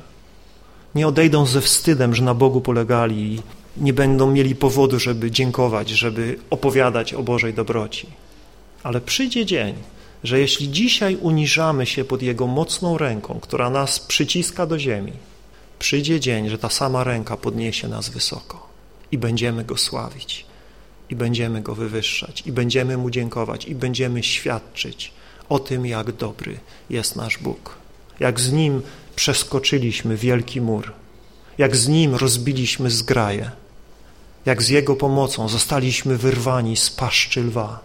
[SPEAKER 1] Nie odejdą ze wstydem, że na Bogu polegali i nie będą mieli powodu, żeby dziękować, żeby opowiadać o Bożej dobroci. Ale przyjdzie dzień, że jeśli dzisiaj uniżamy się pod Jego mocną ręką, która nas przyciska do ziemi, przyjdzie dzień, że ta sama ręka podniesie nas wysoko i będziemy Go sławić i będziemy Go wywyższać, i będziemy Mu dziękować, i będziemy świadczyć o tym, jak dobry jest nasz Bóg. Jak z Nim przeskoczyliśmy wielki mur, jak z Nim rozbiliśmy zgraje, jak z Jego pomocą zostaliśmy wyrwani z paszczy lwa.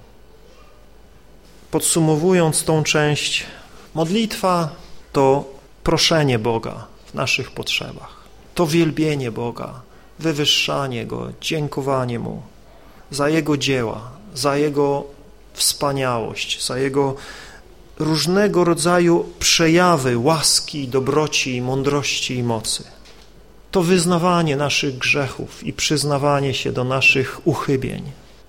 [SPEAKER 1] Podsumowując tą część, modlitwa to proszenie Boga w naszych potrzebach, to wielbienie Boga, wywyższanie Go, dziękowanie Mu, za Jego dzieła, za Jego wspaniałość, za Jego różnego rodzaju przejawy łaski, dobroci, mądrości i mocy. To wyznawanie naszych grzechów i przyznawanie się do naszych uchybień.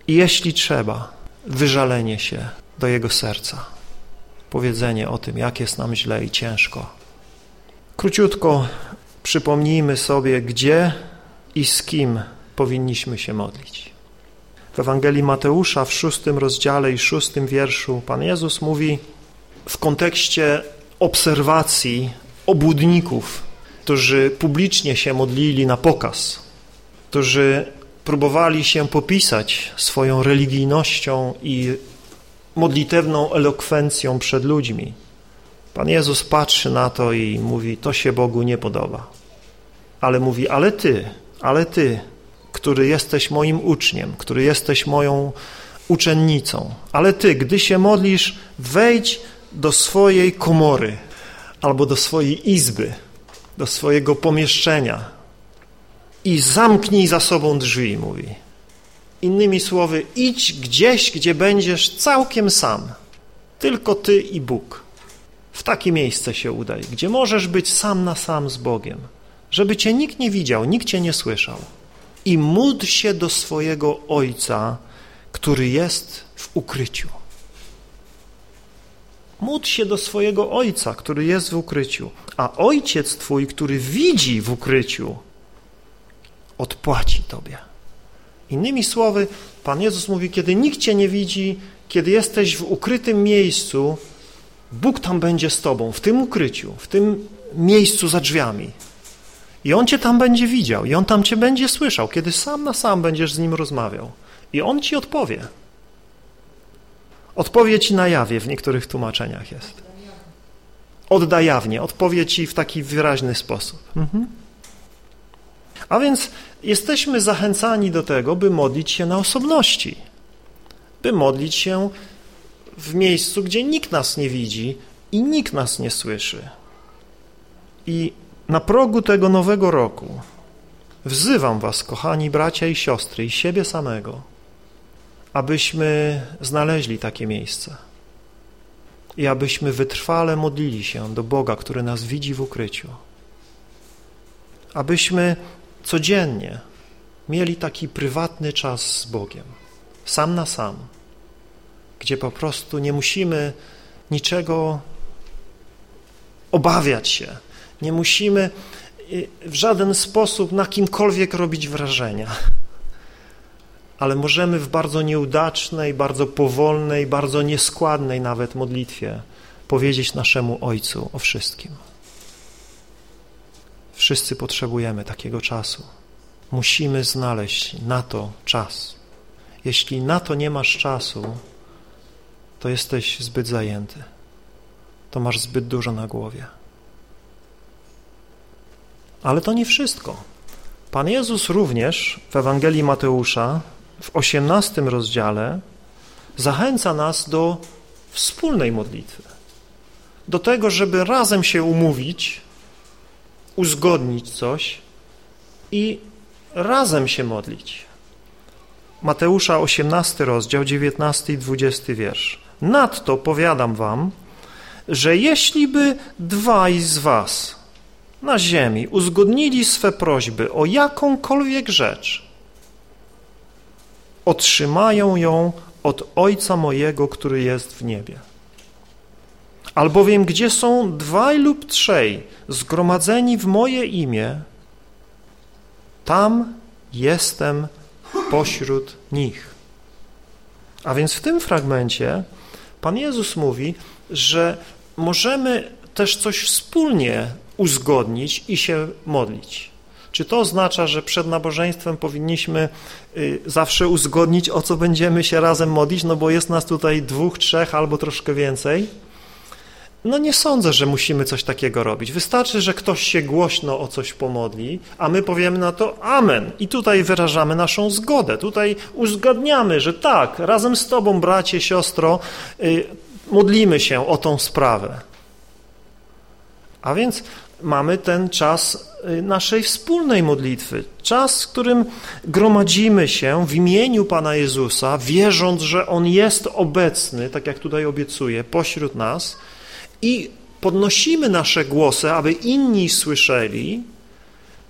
[SPEAKER 1] I jeśli trzeba, wyżalenie się do Jego serca. Powiedzenie o tym, jak jest nam źle i ciężko. Króciutko przypomnijmy sobie, gdzie i z kim powinniśmy się modlić. W Ewangelii Mateusza w szóstym rozdziale i szóstym wierszu Pan Jezus mówi w kontekście obserwacji obłudników, którzy publicznie się modlili na pokaz, którzy próbowali się popisać swoją religijnością i modlitewną elokwencją przed ludźmi. Pan Jezus patrzy na to i mówi, to się Bogu nie podoba. Ale mówi, ale Ty, ale Ty, który jesteś moim uczniem, który jesteś moją uczennicą. Ale Ty, gdy się modlisz, wejdź do swojej komory albo do swojej izby, do swojego pomieszczenia i zamknij za sobą drzwi, mówi. Innymi słowy, idź gdzieś, gdzie będziesz całkiem sam, tylko ty i Bóg. W takie miejsce się udaj, gdzie możesz być sam na sam z Bogiem, żeby cię nikt nie widział, nikt cię nie słyszał. I módl się do swojego Ojca, który jest w ukryciu. Módl się do swojego Ojca, który jest w ukryciu, a Ojciec Twój, który widzi w ukryciu, odpłaci Tobie. Innymi słowy, Pan Jezus mówi, kiedy nikt Cię nie widzi, kiedy jesteś w ukrytym miejscu, Bóg tam będzie z Tobą, w tym ukryciu, w tym miejscu za drzwiami. I On Cię tam będzie widział, i On tam Cię będzie słyszał, kiedy sam na sam będziesz z Nim rozmawiał. I On Ci odpowie. Odpowie Ci na jawie w niektórych tłumaczeniach jest. Odda jawnie, odpowie Ci w taki wyraźny sposób. Mhm. A więc jesteśmy zachęcani do tego, by modlić się na osobności, by modlić się w miejscu, gdzie nikt nas nie widzi i nikt nas nie słyszy. I na progu tego nowego roku wzywam was, kochani bracia i siostry, i siebie samego, abyśmy znaleźli takie miejsce i abyśmy wytrwale modlili się do Boga, który nas widzi w ukryciu. Abyśmy codziennie mieli taki prywatny czas z Bogiem, sam na sam, gdzie po prostu nie musimy niczego obawiać się, nie musimy y, w żaden sposób na kimkolwiek robić wrażenia, ale możemy w bardzo nieudacznej, bardzo powolnej, bardzo nieskładnej nawet modlitwie powiedzieć naszemu Ojcu o wszystkim. Wszyscy potrzebujemy takiego czasu. Musimy znaleźć na to czas. Jeśli na to nie masz czasu, to jesteś zbyt zajęty. To masz zbyt dużo na głowie. Ale to nie wszystko. Pan Jezus również w Ewangelii Mateusza w 18 rozdziale zachęca nas do wspólnej modlitwy. Do tego, żeby razem się umówić, uzgodnić coś i razem się modlić. Mateusza 18 rozdział, 19 i 20 wiersz. Nadto powiadam wam, że jeśli by dwaj z was na ziemi uzgodnili swe prośby o jakąkolwiek rzecz, otrzymają ją od Ojca mojego, który jest w niebie. Albowiem gdzie są dwaj lub trzej zgromadzeni w moje imię, tam jestem pośród nich. A więc w tym fragmencie Pan Jezus mówi, że możemy też coś wspólnie uzgodnić i się modlić. Czy to oznacza, że przed nabożeństwem powinniśmy y, zawsze uzgodnić, o co będziemy się razem modlić, no bo jest nas tutaj dwóch, trzech albo troszkę więcej? No nie sądzę, że musimy coś takiego robić. Wystarczy, że ktoś się głośno o coś pomodli, a my powiemy na to amen. I tutaj wyrażamy naszą zgodę. Tutaj uzgadniamy, że tak, razem z Tobą, bracie, siostro, y, modlimy się o tą sprawę. A więc mamy ten czas y, naszej wspólnej modlitwy, czas, w którym gromadzimy się w imieniu Pana Jezusa, wierząc, że On jest obecny, tak jak tutaj obiecuje, pośród nas i podnosimy nasze głosy, aby inni słyszeli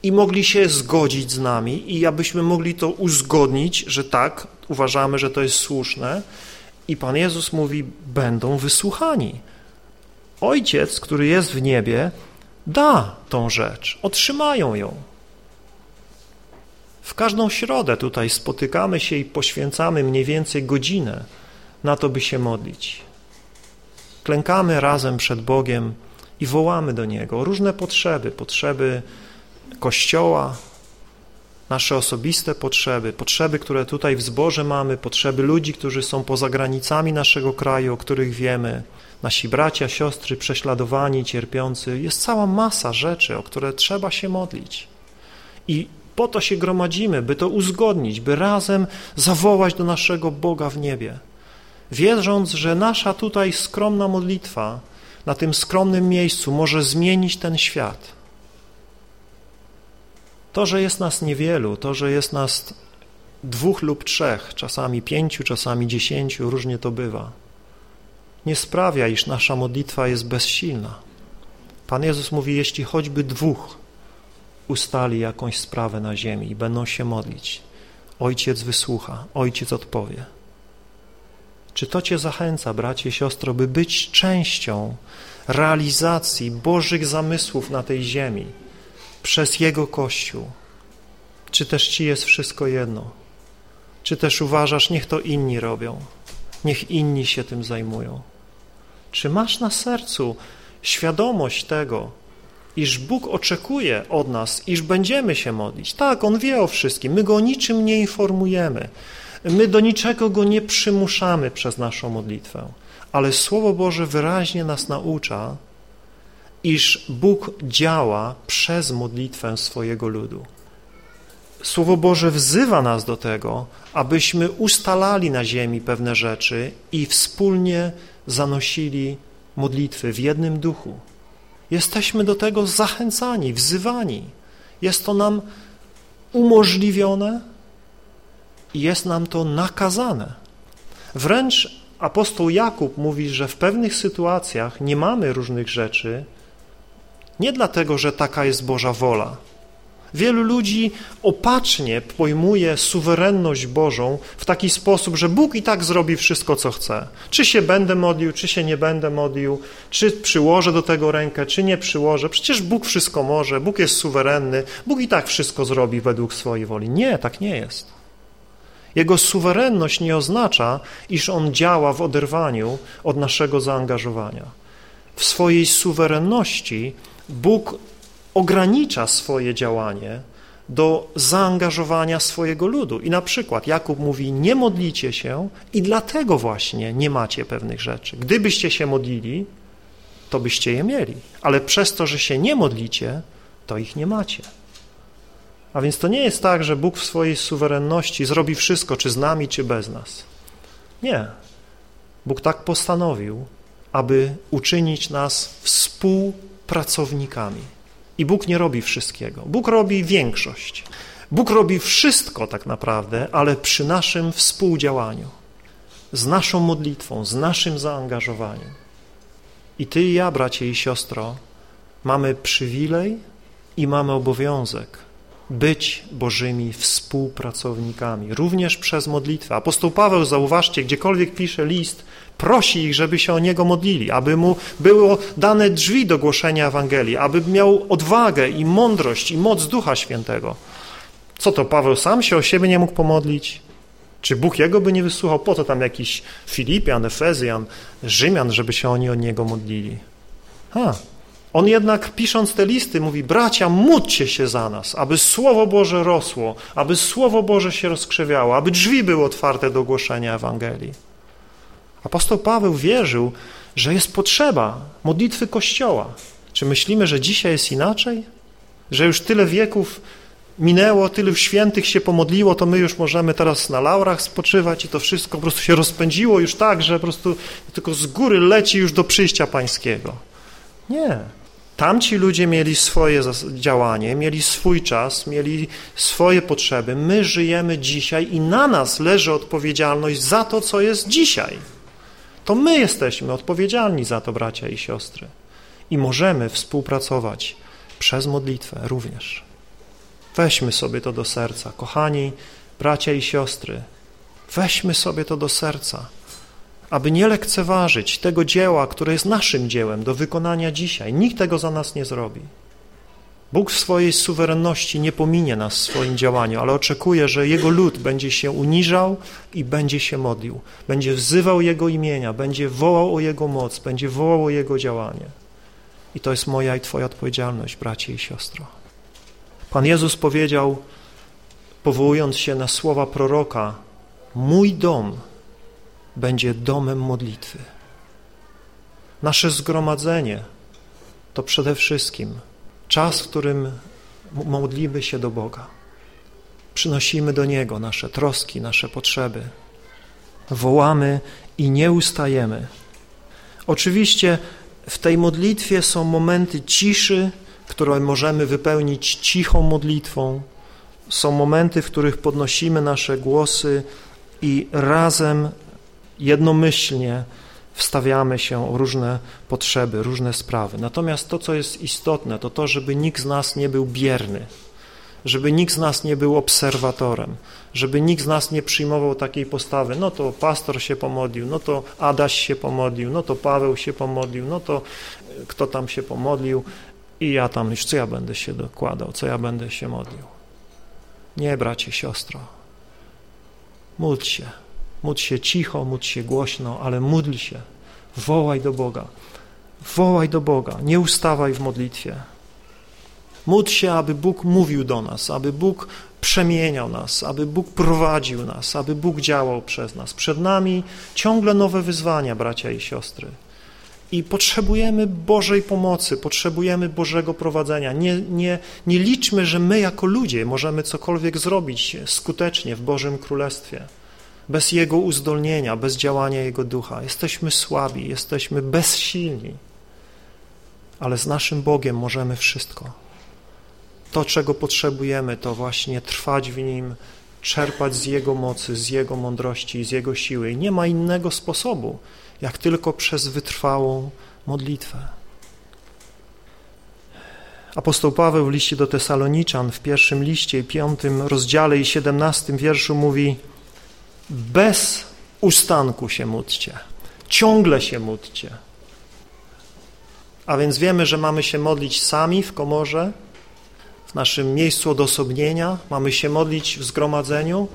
[SPEAKER 1] i mogli się zgodzić z nami i abyśmy mogli to uzgodnić, że tak, uważamy, że to jest słuszne i Pan Jezus mówi, będą wysłuchani. Ojciec, który jest w niebie, da tą rzecz, otrzymają ją. W każdą środę tutaj spotykamy się i poświęcamy mniej więcej godzinę na to, by się modlić. Klękamy razem przed Bogiem i wołamy do Niego różne potrzeby, potrzeby Kościoła, nasze osobiste potrzeby, potrzeby, które tutaj w zborze mamy, potrzeby ludzi, którzy są poza granicami naszego kraju, o których wiemy, nasi bracia, siostry prześladowani, cierpiący. Jest cała masa rzeczy, o które trzeba się modlić. I po to się gromadzimy, by to uzgodnić, by razem zawołać do naszego Boga w niebie wierząc, że nasza tutaj skromna modlitwa na tym skromnym miejscu może zmienić ten świat. To, że jest nas niewielu, to, że jest nas dwóch lub trzech, czasami pięciu, czasami dziesięciu, różnie to bywa, nie sprawia, iż nasza modlitwa jest bezsilna. Pan Jezus mówi, jeśli choćby dwóch ustali jakąś sprawę na ziemi i będą się modlić, Ojciec wysłucha, Ojciec odpowie. Czy to Cię zachęca, bracie, siostro, by być częścią realizacji Bożych zamysłów na tej ziemi przez Jego Kościół? Czy też Ci jest wszystko jedno? Czy też uważasz, niech to inni robią, niech inni się tym zajmują? Czy masz na sercu świadomość tego, iż Bóg oczekuje od nas, iż będziemy się modlić? Tak, On wie o wszystkim, my Go o niczym nie informujemy, my do niczego Go nie przymuszamy przez naszą modlitwę, ale Słowo Boże wyraźnie nas naucza, iż Bóg działa przez modlitwę swojego ludu. Słowo Boże wzywa nas do tego, abyśmy ustalali na ziemi pewne rzeczy i wspólnie zanosili modlitwy w jednym duchu. Jesteśmy do tego zachęcani, wzywani. Jest to nam umożliwione i jest nam to nakazane. Wręcz apostoł Jakub mówi, że w pewnych sytuacjach nie mamy różnych rzeczy, nie dlatego, że taka jest Boża wola, Wielu ludzi opacznie pojmuje suwerenność Bożą w taki sposób, że Bóg i tak zrobi wszystko, co chce. Czy się będę modlił, czy się nie będę modlił, czy przyłożę do tego rękę, czy nie przyłożę. Przecież Bóg wszystko może, Bóg jest suwerenny, Bóg i tak wszystko zrobi według swojej woli. Nie, tak nie jest. Jego suwerenność nie oznacza, iż On działa w oderwaniu od naszego zaangażowania. W swojej suwerenności Bóg ogranicza swoje działanie do zaangażowania swojego ludu. I na przykład Jakub mówi, nie modlicie się i dlatego właśnie nie macie pewnych rzeczy. Gdybyście się modlili, to byście je mieli, ale przez to, że się nie modlicie, to ich nie macie. A więc to nie jest tak, że Bóg w swojej suwerenności zrobi wszystko, czy z nami, czy bez nas. Nie. Bóg tak postanowił, aby uczynić nas współpracownikami. I Bóg nie robi wszystkiego. Bóg robi większość. Bóg robi wszystko tak naprawdę, ale przy naszym współdziałaniu, z naszą modlitwą, z naszym zaangażowaniem. I ty i ja, bracie i siostro, mamy przywilej i mamy obowiązek być Bożymi współpracownikami, również przez modlitwę. Apostoł Paweł, zauważcie, gdziekolwiek pisze list, prosi ich, żeby się o niego modlili, aby mu było dane drzwi do głoszenia Ewangelii, aby miał odwagę i mądrość i moc Ducha Świętego. Co to, Paweł sam się o siebie nie mógł pomodlić? Czy Bóg jego by nie wysłuchał? Po to tam jakiś Filipian, Efezjan, Rzymian, żeby się oni o niego modlili? Ha, on jednak pisząc te listy mówi, bracia, módlcie się za nas, aby Słowo Boże rosło, aby Słowo Boże się rozkrzewiało, aby drzwi były otwarte do głoszenia Ewangelii. Apostoł Paweł wierzył, że jest potrzeba modlitwy Kościoła. Czy myślimy, że dzisiaj jest inaczej? Że już tyle wieków minęło, tylu świętych się pomodliło, to my już możemy teraz na laurach spoczywać i to wszystko po prostu się rozpędziło już tak, że po prostu tylko z góry leci już do przyjścia pańskiego. Nie. Tamci ludzie mieli swoje działanie, mieli swój czas, mieli swoje potrzeby. My żyjemy dzisiaj i na nas leży odpowiedzialność za to, co jest dzisiaj. To my jesteśmy odpowiedzialni za to, bracia i siostry. I możemy współpracować przez modlitwę również. Weźmy sobie to do serca. Kochani bracia i siostry, weźmy sobie to do serca aby nie lekceważyć tego dzieła, które jest naszym dziełem do wykonania dzisiaj. Nikt tego za nas nie zrobi. Bóg w swojej suwerenności nie pominie nas w swoim działaniu, ale oczekuje, że Jego lud będzie się uniżał i będzie się modlił. Będzie wzywał Jego imienia, będzie wołał o Jego moc, będzie wołał o Jego działanie. I to jest moja i Twoja odpowiedzialność, bracie i siostro. Pan Jezus powiedział, powołując się na słowa proroka, mój dom będzie domem modlitwy. Nasze zgromadzenie to przede wszystkim czas, w którym modlimy się do Boga. Przynosimy do Niego nasze troski, nasze potrzeby. Wołamy i nie ustajemy. Oczywiście w tej modlitwie są momenty ciszy, które możemy wypełnić cichą modlitwą. Są momenty, w których podnosimy nasze głosy i razem, jednomyślnie wstawiamy się o różne potrzeby, różne sprawy. Natomiast to, co jest istotne, to to, żeby nikt z nas nie był bierny, żeby nikt z nas nie był obserwatorem, żeby nikt z nas nie przyjmował takiej postawy, no to pastor się pomodlił, no to Adaś się pomodlił, no to Paweł się pomodlił, no to e, kto tam się pomodlił i ja tam już co ja będę się dokładał, co ja będę się modlił. Nie, bracie, siostro, módl się, módl się cicho, módl się głośno, ale módl się, wołaj do Boga, wołaj do Boga, nie ustawaj w modlitwie. Módl się, aby Bóg mówił do nas, aby Bóg przemieniał nas, aby Bóg prowadził nas, aby Bóg działał przez nas. Przed nami ciągle nowe wyzwania, bracia i siostry. I potrzebujemy Bożej pomocy, potrzebujemy Bożego prowadzenia. Nie, nie, nie liczmy, że my jako ludzie możemy cokolwiek zrobić skutecznie w Bożym Królestwie. Bez Jego uzdolnienia, bez działania Jego ducha. Jesteśmy słabi, jesteśmy bezsilni, ale z naszym Bogiem możemy wszystko. To, czego potrzebujemy, to właśnie trwać w Nim, czerpać z Jego mocy, z Jego mądrości, z Jego siły. Nie ma innego sposobu, jak tylko przez wytrwałą modlitwę. Apostoł Paweł w liście do Tesaloniczan w pierwszym liście, piątym rozdziale i siedemnastym wierszu mówi bez ustanku się módlcie, ciągle się módlcie. A więc wiemy, że mamy się modlić sami w komorze, w naszym miejscu odosobnienia, mamy się modlić w zgromadzeniu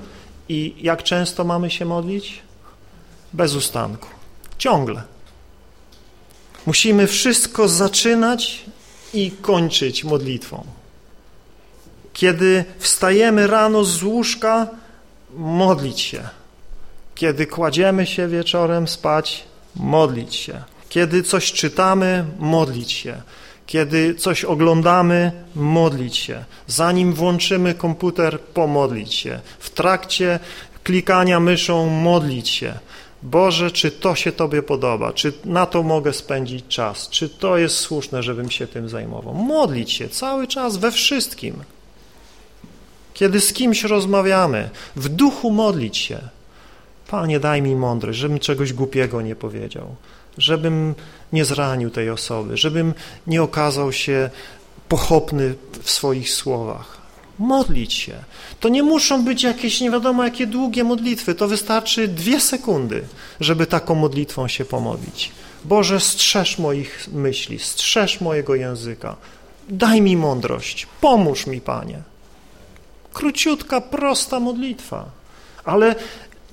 [SPEAKER 1] i jak często mamy się modlić? Bez ustanku, ciągle. Musimy wszystko zaczynać i kończyć modlitwą. Kiedy wstajemy rano z łóżka, modlić się. Kiedy kładziemy się wieczorem spać, modlić się. Kiedy coś czytamy, modlić się. Kiedy coś oglądamy, modlić się. Zanim włączymy komputer, pomodlić się. W trakcie klikania myszą, modlić się. Boże, czy to się Tobie podoba? Czy na to mogę spędzić czas? Czy to jest słuszne, żebym się tym zajmował? Modlić się cały czas we wszystkim. Kiedy z kimś rozmawiamy, w duchu modlić się. Panie, daj mi mądrość, żebym czegoś głupiego nie powiedział żebym nie zranił tej osoby, żebym nie okazał się pochopny w swoich słowach. Modlić się. To nie muszą być jakieś nie wiadomo jakie długie modlitwy, to wystarczy dwie sekundy, żeby taką modlitwą się pomodlić. Boże, strzeż moich myśli, strzeż mojego języka, daj mi mądrość, pomóż mi, Panie. Króciutka, prosta modlitwa, ale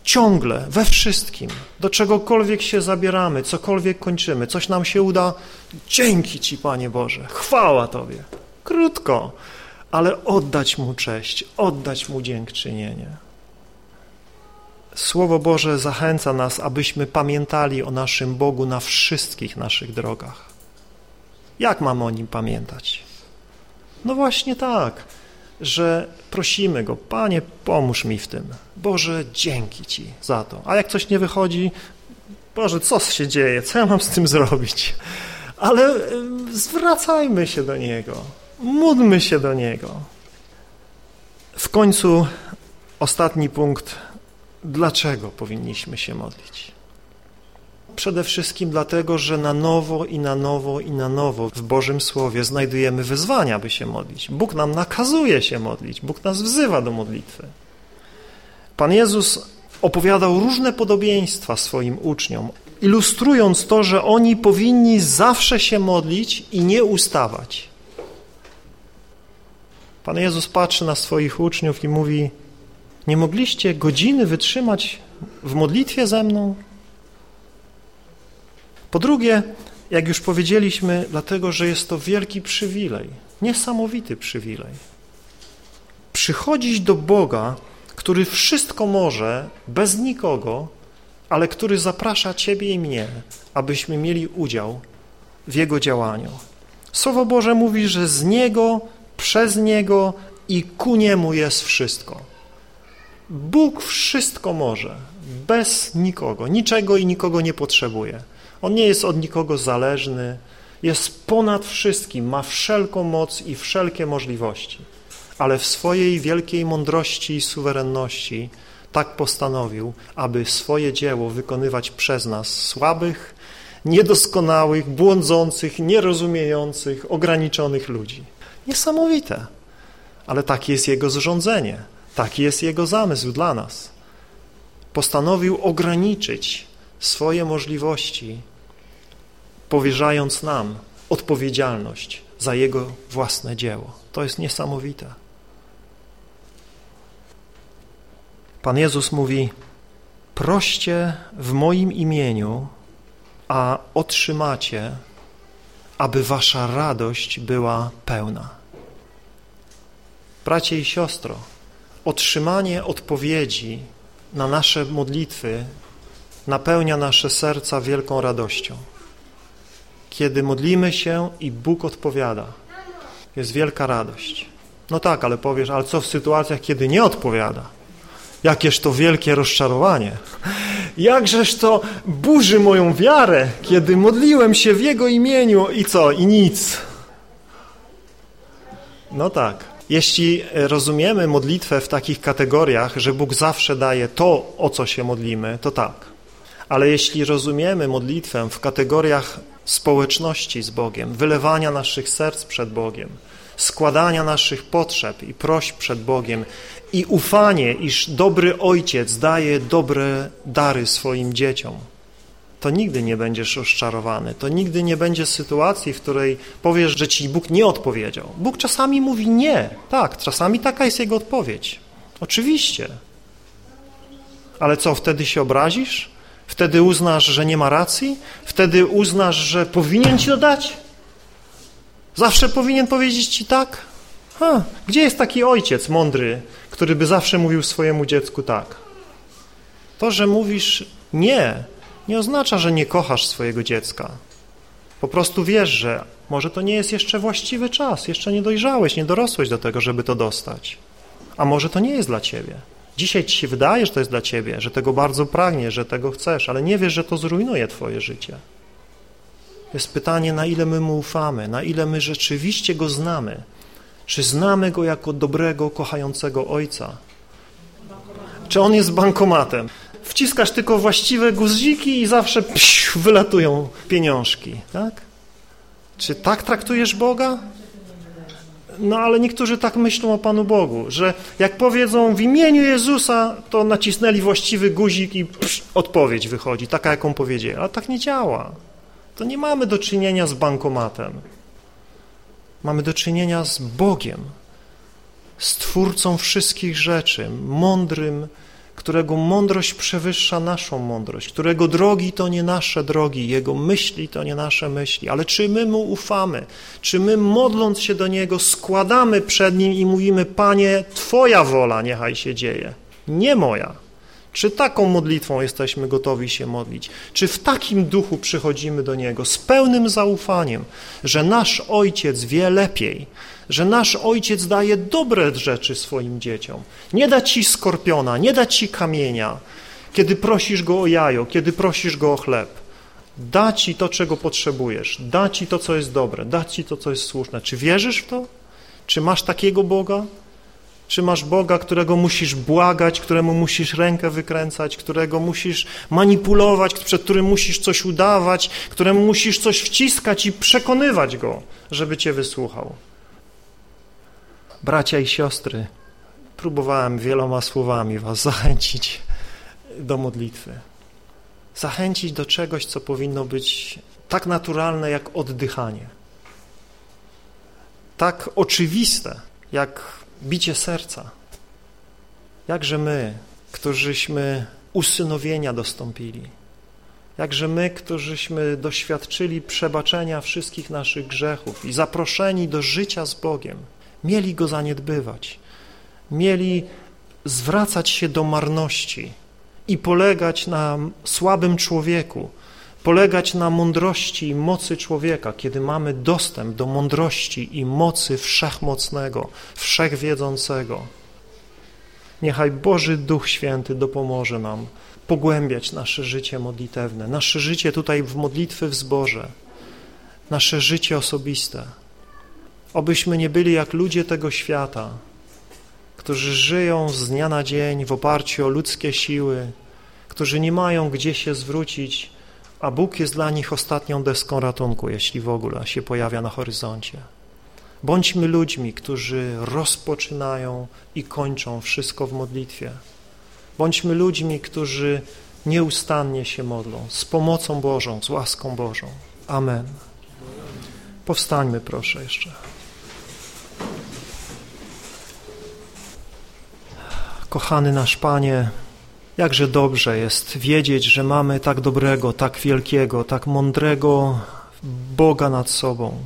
[SPEAKER 1] Ciągle, we wszystkim, do czegokolwiek się zabieramy, cokolwiek kończymy, coś nam się uda, dzięki Ci, Panie Boże, chwała Tobie. Krótko, ale oddać Mu cześć, oddać Mu dziękczynienie. Słowo Boże zachęca nas, abyśmy pamiętali o naszym Bogu na wszystkich naszych drogach. Jak mamy o Nim pamiętać? No właśnie tak, że prosimy Go, Panie, pomóż mi w tym. Boże, dzięki Ci za to. A jak coś nie wychodzi, Boże, co się dzieje? Co ja mam z tym zrobić? Ale zwracajmy się do Niego, módlmy się do Niego. W końcu ostatni punkt. Dlaczego powinniśmy się modlić? Przede wszystkim dlatego, że na nowo i na nowo i na nowo w Bożym Słowie znajdujemy wyzwania, by się modlić. Bóg nam nakazuje się modlić, Bóg nas wzywa do modlitwy. Pan Jezus opowiadał różne podobieństwa swoim uczniom, ilustrując to, że oni powinni zawsze się modlić i nie ustawać. Pan Jezus patrzy na swoich uczniów i mówi, nie mogliście godziny wytrzymać w modlitwie ze mną? Po drugie, jak już powiedzieliśmy, dlatego, że jest to wielki przywilej, niesamowity przywilej. Przychodzić do Boga, który wszystko może, bez nikogo, ale który zaprasza Ciebie i mnie, abyśmy mieli udział w Jego działaniu. Słowo Boże mówi, że z Niego, przez Niego i ku Niemu jest wszystko. Bóg wszystko może. bez nikogo, niczego i nikogo nie potrzebuje. On nie jest od nikogo zależny, jest ponad wszystkim, ma wszelką moc i wszelkie możliwości, ale w swojej wielkiej mądrości i suwerenności tak postanowił, aby swoje dzieło wykonywać przez nas, słabych, niedoskonałych, błądzących, nierozumiejących, ograniczonych ludzi. Niesamowite, ale takie jest Jego zrządzenie, taki jest Jego zamysł dla nas. Postanowił ograniczyć swoje możliwości, powierzając nam odpowiedzialność za Jego własne dzieło. To jest niesamowite. Pan Jezus mówi, proście w moim imieniu, a otrzymacie, aby wasza radość była pełna. Bracie i siostro, otrzymanie odpowiedzi na nasze modlitwy napełnia nasze serca wielką radością. Kiedy modlimy się i Bóg odpowiada, jest wielka radość. No tak, ale powiesz, ale co w sytuacjach, kiedy nie odpowiada? Jakież to wielkie rozczarowanie. Jakżeż to burzy moją wiarę, kiedy modliłem się w Jego imieniu i co? I nic. No tak. Jeśli rozumiemy modlitwę w takich kategoriach, że Bóg zawsze daje to, o co się modlimy, to tak. Ale jeśli rozumiemy modlitwę w kategoriach społeczności z Bogiem, wylewania naszych serc przed Bogiem, składania naszych potrzeb i prośb przed Bogiem i ufanie, iż dobry ojciec daje dobre dary swoim dzieciom, to nigdy nie będziesz rozczarowany. To nigdy nie będzie sytuacji, w której powiesz, że ci Bóg nie odpowiedział. Bóg czasami mówi nie. Tak, czasami taka jest Jego odpowiedź. Oczywiście. Ale co, wtedy się obrazisz? Wtedy uznasz, że nie ma racji? Wtedy uznasz, że powinien ci to dać? Zawsze powinien powiedzieć ci tak? Ha, gdzie jest taki ojciec mądry, który by zawsze mówił swojemu dziecku tak? To, że mówisz nie, nie oznacza, że nie kochasz swojego dziecka. Po prostu wiesz, że może to nie jest jeszcze właściwy czas, jeszcze nie dojrzałeś, nie dorosłeś do tego, żeby to dostać. A może to nie jest dla ciebie. Dzisiaj ci się wydaje, że to jest dla ciebie, że tego bardzo pragniesz, że tego chcesz, ale nie wiesz, że to zrujnuje twoje życie. Jest pytanie, na ile my mu ufamy, na ile my rzeczywiście go znamy. Czy znamy go jako dobrego, kochającego ojca? Czy on jest bankomatem? Wciskasz tylko właściwe guziki i zawsze psiu, wylatują pieniążki, tak? Czy tak traktujesz Boga? No ale niektórzy tak myślą o Panu Bogu, że jak powiedzą w imieniu Jezusa, to nacisnęli właściwy guzik i psz, odpowiedź wychodzi, taka jaką powiedzieli. Ale tak nie działa. To nie mamy do czynienia z bankomatem. Mamy do czynienia z Bogiem, Stwórcą wszystkich rzeczy, mądrym, którego mądrość przewyższa naszą mądrość, którego drogi to nie nasze drogi, Jego myśli to nie nasze myśli, ale czy my Mu ufamy, czy my modląc się do Niego składamy przed Nim i mówimy, Panie, Twoja wola niechaj się dzieje, nie moja. Czy taką modlitwą jesteśmy gotowi się modlić? Czy w takim duchu przychodzimy do Niego z pełnym zaufaniem, że nasz Ojciec wie lepiej, że nasz Ojciec daje dobre rzeczy swoim dzieciom. Nie da ci skorpiona, nie da ci kamienia, kiedy prosisz Go o jajo, kiedy prosisz Go o chleb. Da ci to, czego potrzebujesz, da ci to, co jest dobre, da ci to, co jest słuszne. Czy wierzysz w to? Czy masz takiego Boga? Czy masz Boga, którego musisz błagać, któremu musisz rękę wykręcać, którego musisz manipulować, przed którym musisz coś udawać, któremu musisz coś wciskać i przekonywać Go, żeby Cię wysłuchał? Bracia i siostry, próbowałem wieloma słowami was zachęcić do modlitwy. Zachęcić do czegoś, co powinno być tak naturalne jak oddychanie. Tak oczywiste jak bicie serca. Jakże my, którzyśmy usynowienia dostąpili, jakże my, którzyśmy doświadczyli przebaczenia wszystkich naszych grzechów i zaproszeni do życia z Bogiem, mieli go zaniedbywać, mieli zwracać się do marności i polegać na słabym człowieku, polegać na mądrości i mocy człowieka, kiedy mamy dostęp do mądrości i mocy wszechmocnego, wszechwiedzącego. Niechaj Boży Duch Święty dopomoże nam pogłębiać nasze życie modlitewne, nasze życie tutaj w modlitwy w zborze, nasze życie osobiste. Obyśmy nie byli jak ludzie tego świata, którzy żyją z dnia na dzień w oparciu o ludzkie siły, którzy nie mają gdzie się zwrócić, a Bóg jest dla nich ostatnią deską ratunku, jeśli w ogóle się pojawia na horyzoncie. Bądźmy ludźmi, którzy rozpoczynają i kończą wszystko w modlitwie. Bądźmy ludźmi, którzy nieustannie się modlą z pomocą Bożą, z łaską Bożą. Amen. Powstańmy proszę jeszcze. Kochany nasz Panie, jakże dobrze jest wiedzieć, że mamy tak dobrego, tak wielkiego, tak mądrego Boga nad sobą,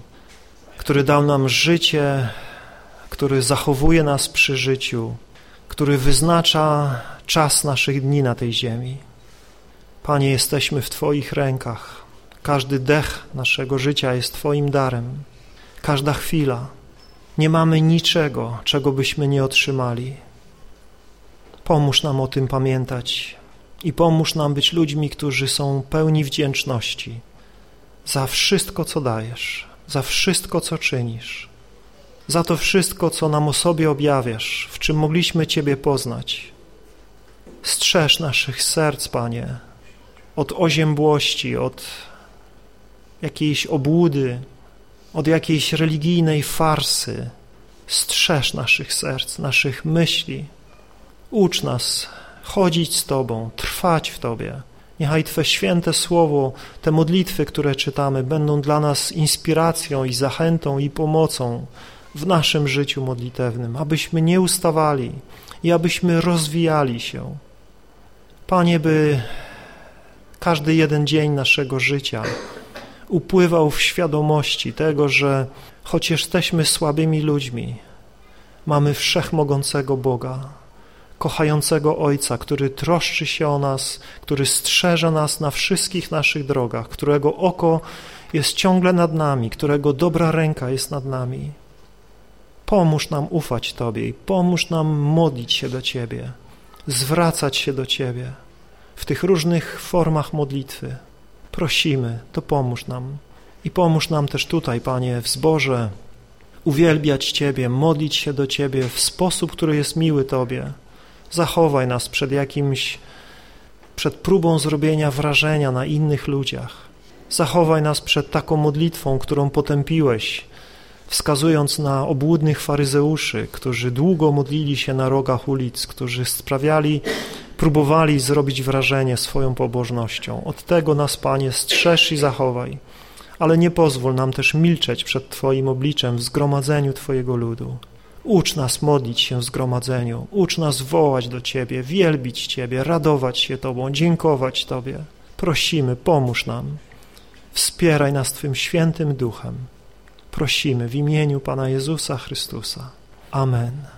[SPEAKER 1] który dał nam życie, który zachowuje nas przy życiu, który wyznacza czas naszych dni na tej ziemi. Panie, jesteśmy w Twoich rękach. Każdy dech naszego życia jest Twoim darem. Każda chwila. Nie mamy niczego, czego byśmy nie otrzymali. Pomóż nam o tym pamiętać i pomóż nam być ludźmi, którzy są pełni wdzięczności za wszystko, co dajesz, za wszystko, co czynisz, za to wszystko, co nam o sobie objawiasz, w czym mogliśmy Ciebie poznać. Strzeż naszych serc, Panie, od oziębłości, od jakiejś obłudy, od jakiejś religijnej farsy. Strzeż naszych serc, naszych myśli, Ucz nas chodzić z Tobą, trwać w Tobie. Niechaj Twe święte słowo, te modlitwy, które czytamy, będą dla nas inspiracją i zachętą i pomocą w naszym życiu modlitewnym, abyśmy nie ustawali i abyśmy rozwijali się. Panie, by każdy jeden dzień naszego życia upływał w świadomości tego, że choć jesteśmy słabymi ludźmi, mamy wszechmogącego Boga, kochającego Ojca, który troszczy się o nas, który strzeże nas na wszystkich naszych drogach, którego oko jest ciągle nad nami, którego dobra ręka jest nad nami. Pomóż nam ufać Tobie i pomóż nam modlić się do Ciebie, zwracać się do Ciebie w tych różnych formach modlitwy. Prosimy, to pomóż nam i pomóż nam też tutaj, Panie, w zborze, uwielbiać Ciebie, modlić się do Ciebie w sposób, który jest miły Tobie, Zachowaj nas przed jakimś, przed próbą zrobienia wrażenia na innych ludziach. Zachowaj nas przed taką modlitwą, którą potępiłeś, wskazując na obłudnych faryzeuszy, którzy długo modlili się na rogach ulic, którzy sprawiali, próbowali zrobić wrażenie swoją pobożnością. Od tego nas, Panie, strzeż i zachowaj, ale nie pozwól nam też milczeć przed Twoim obliczem w zgromadzeniu Twojego ludu. Ucz nas modlić się w zgromadzeniu, ucz nas wołać do Ciebie, wielbić Ciebie, radować się Tobą, dziękować Tobie. Prosimy, pomóż nam, wspieraj nas Twym świętym duchem. Prosimy w imieniu Pana Jezusa Chrystusa. Amen.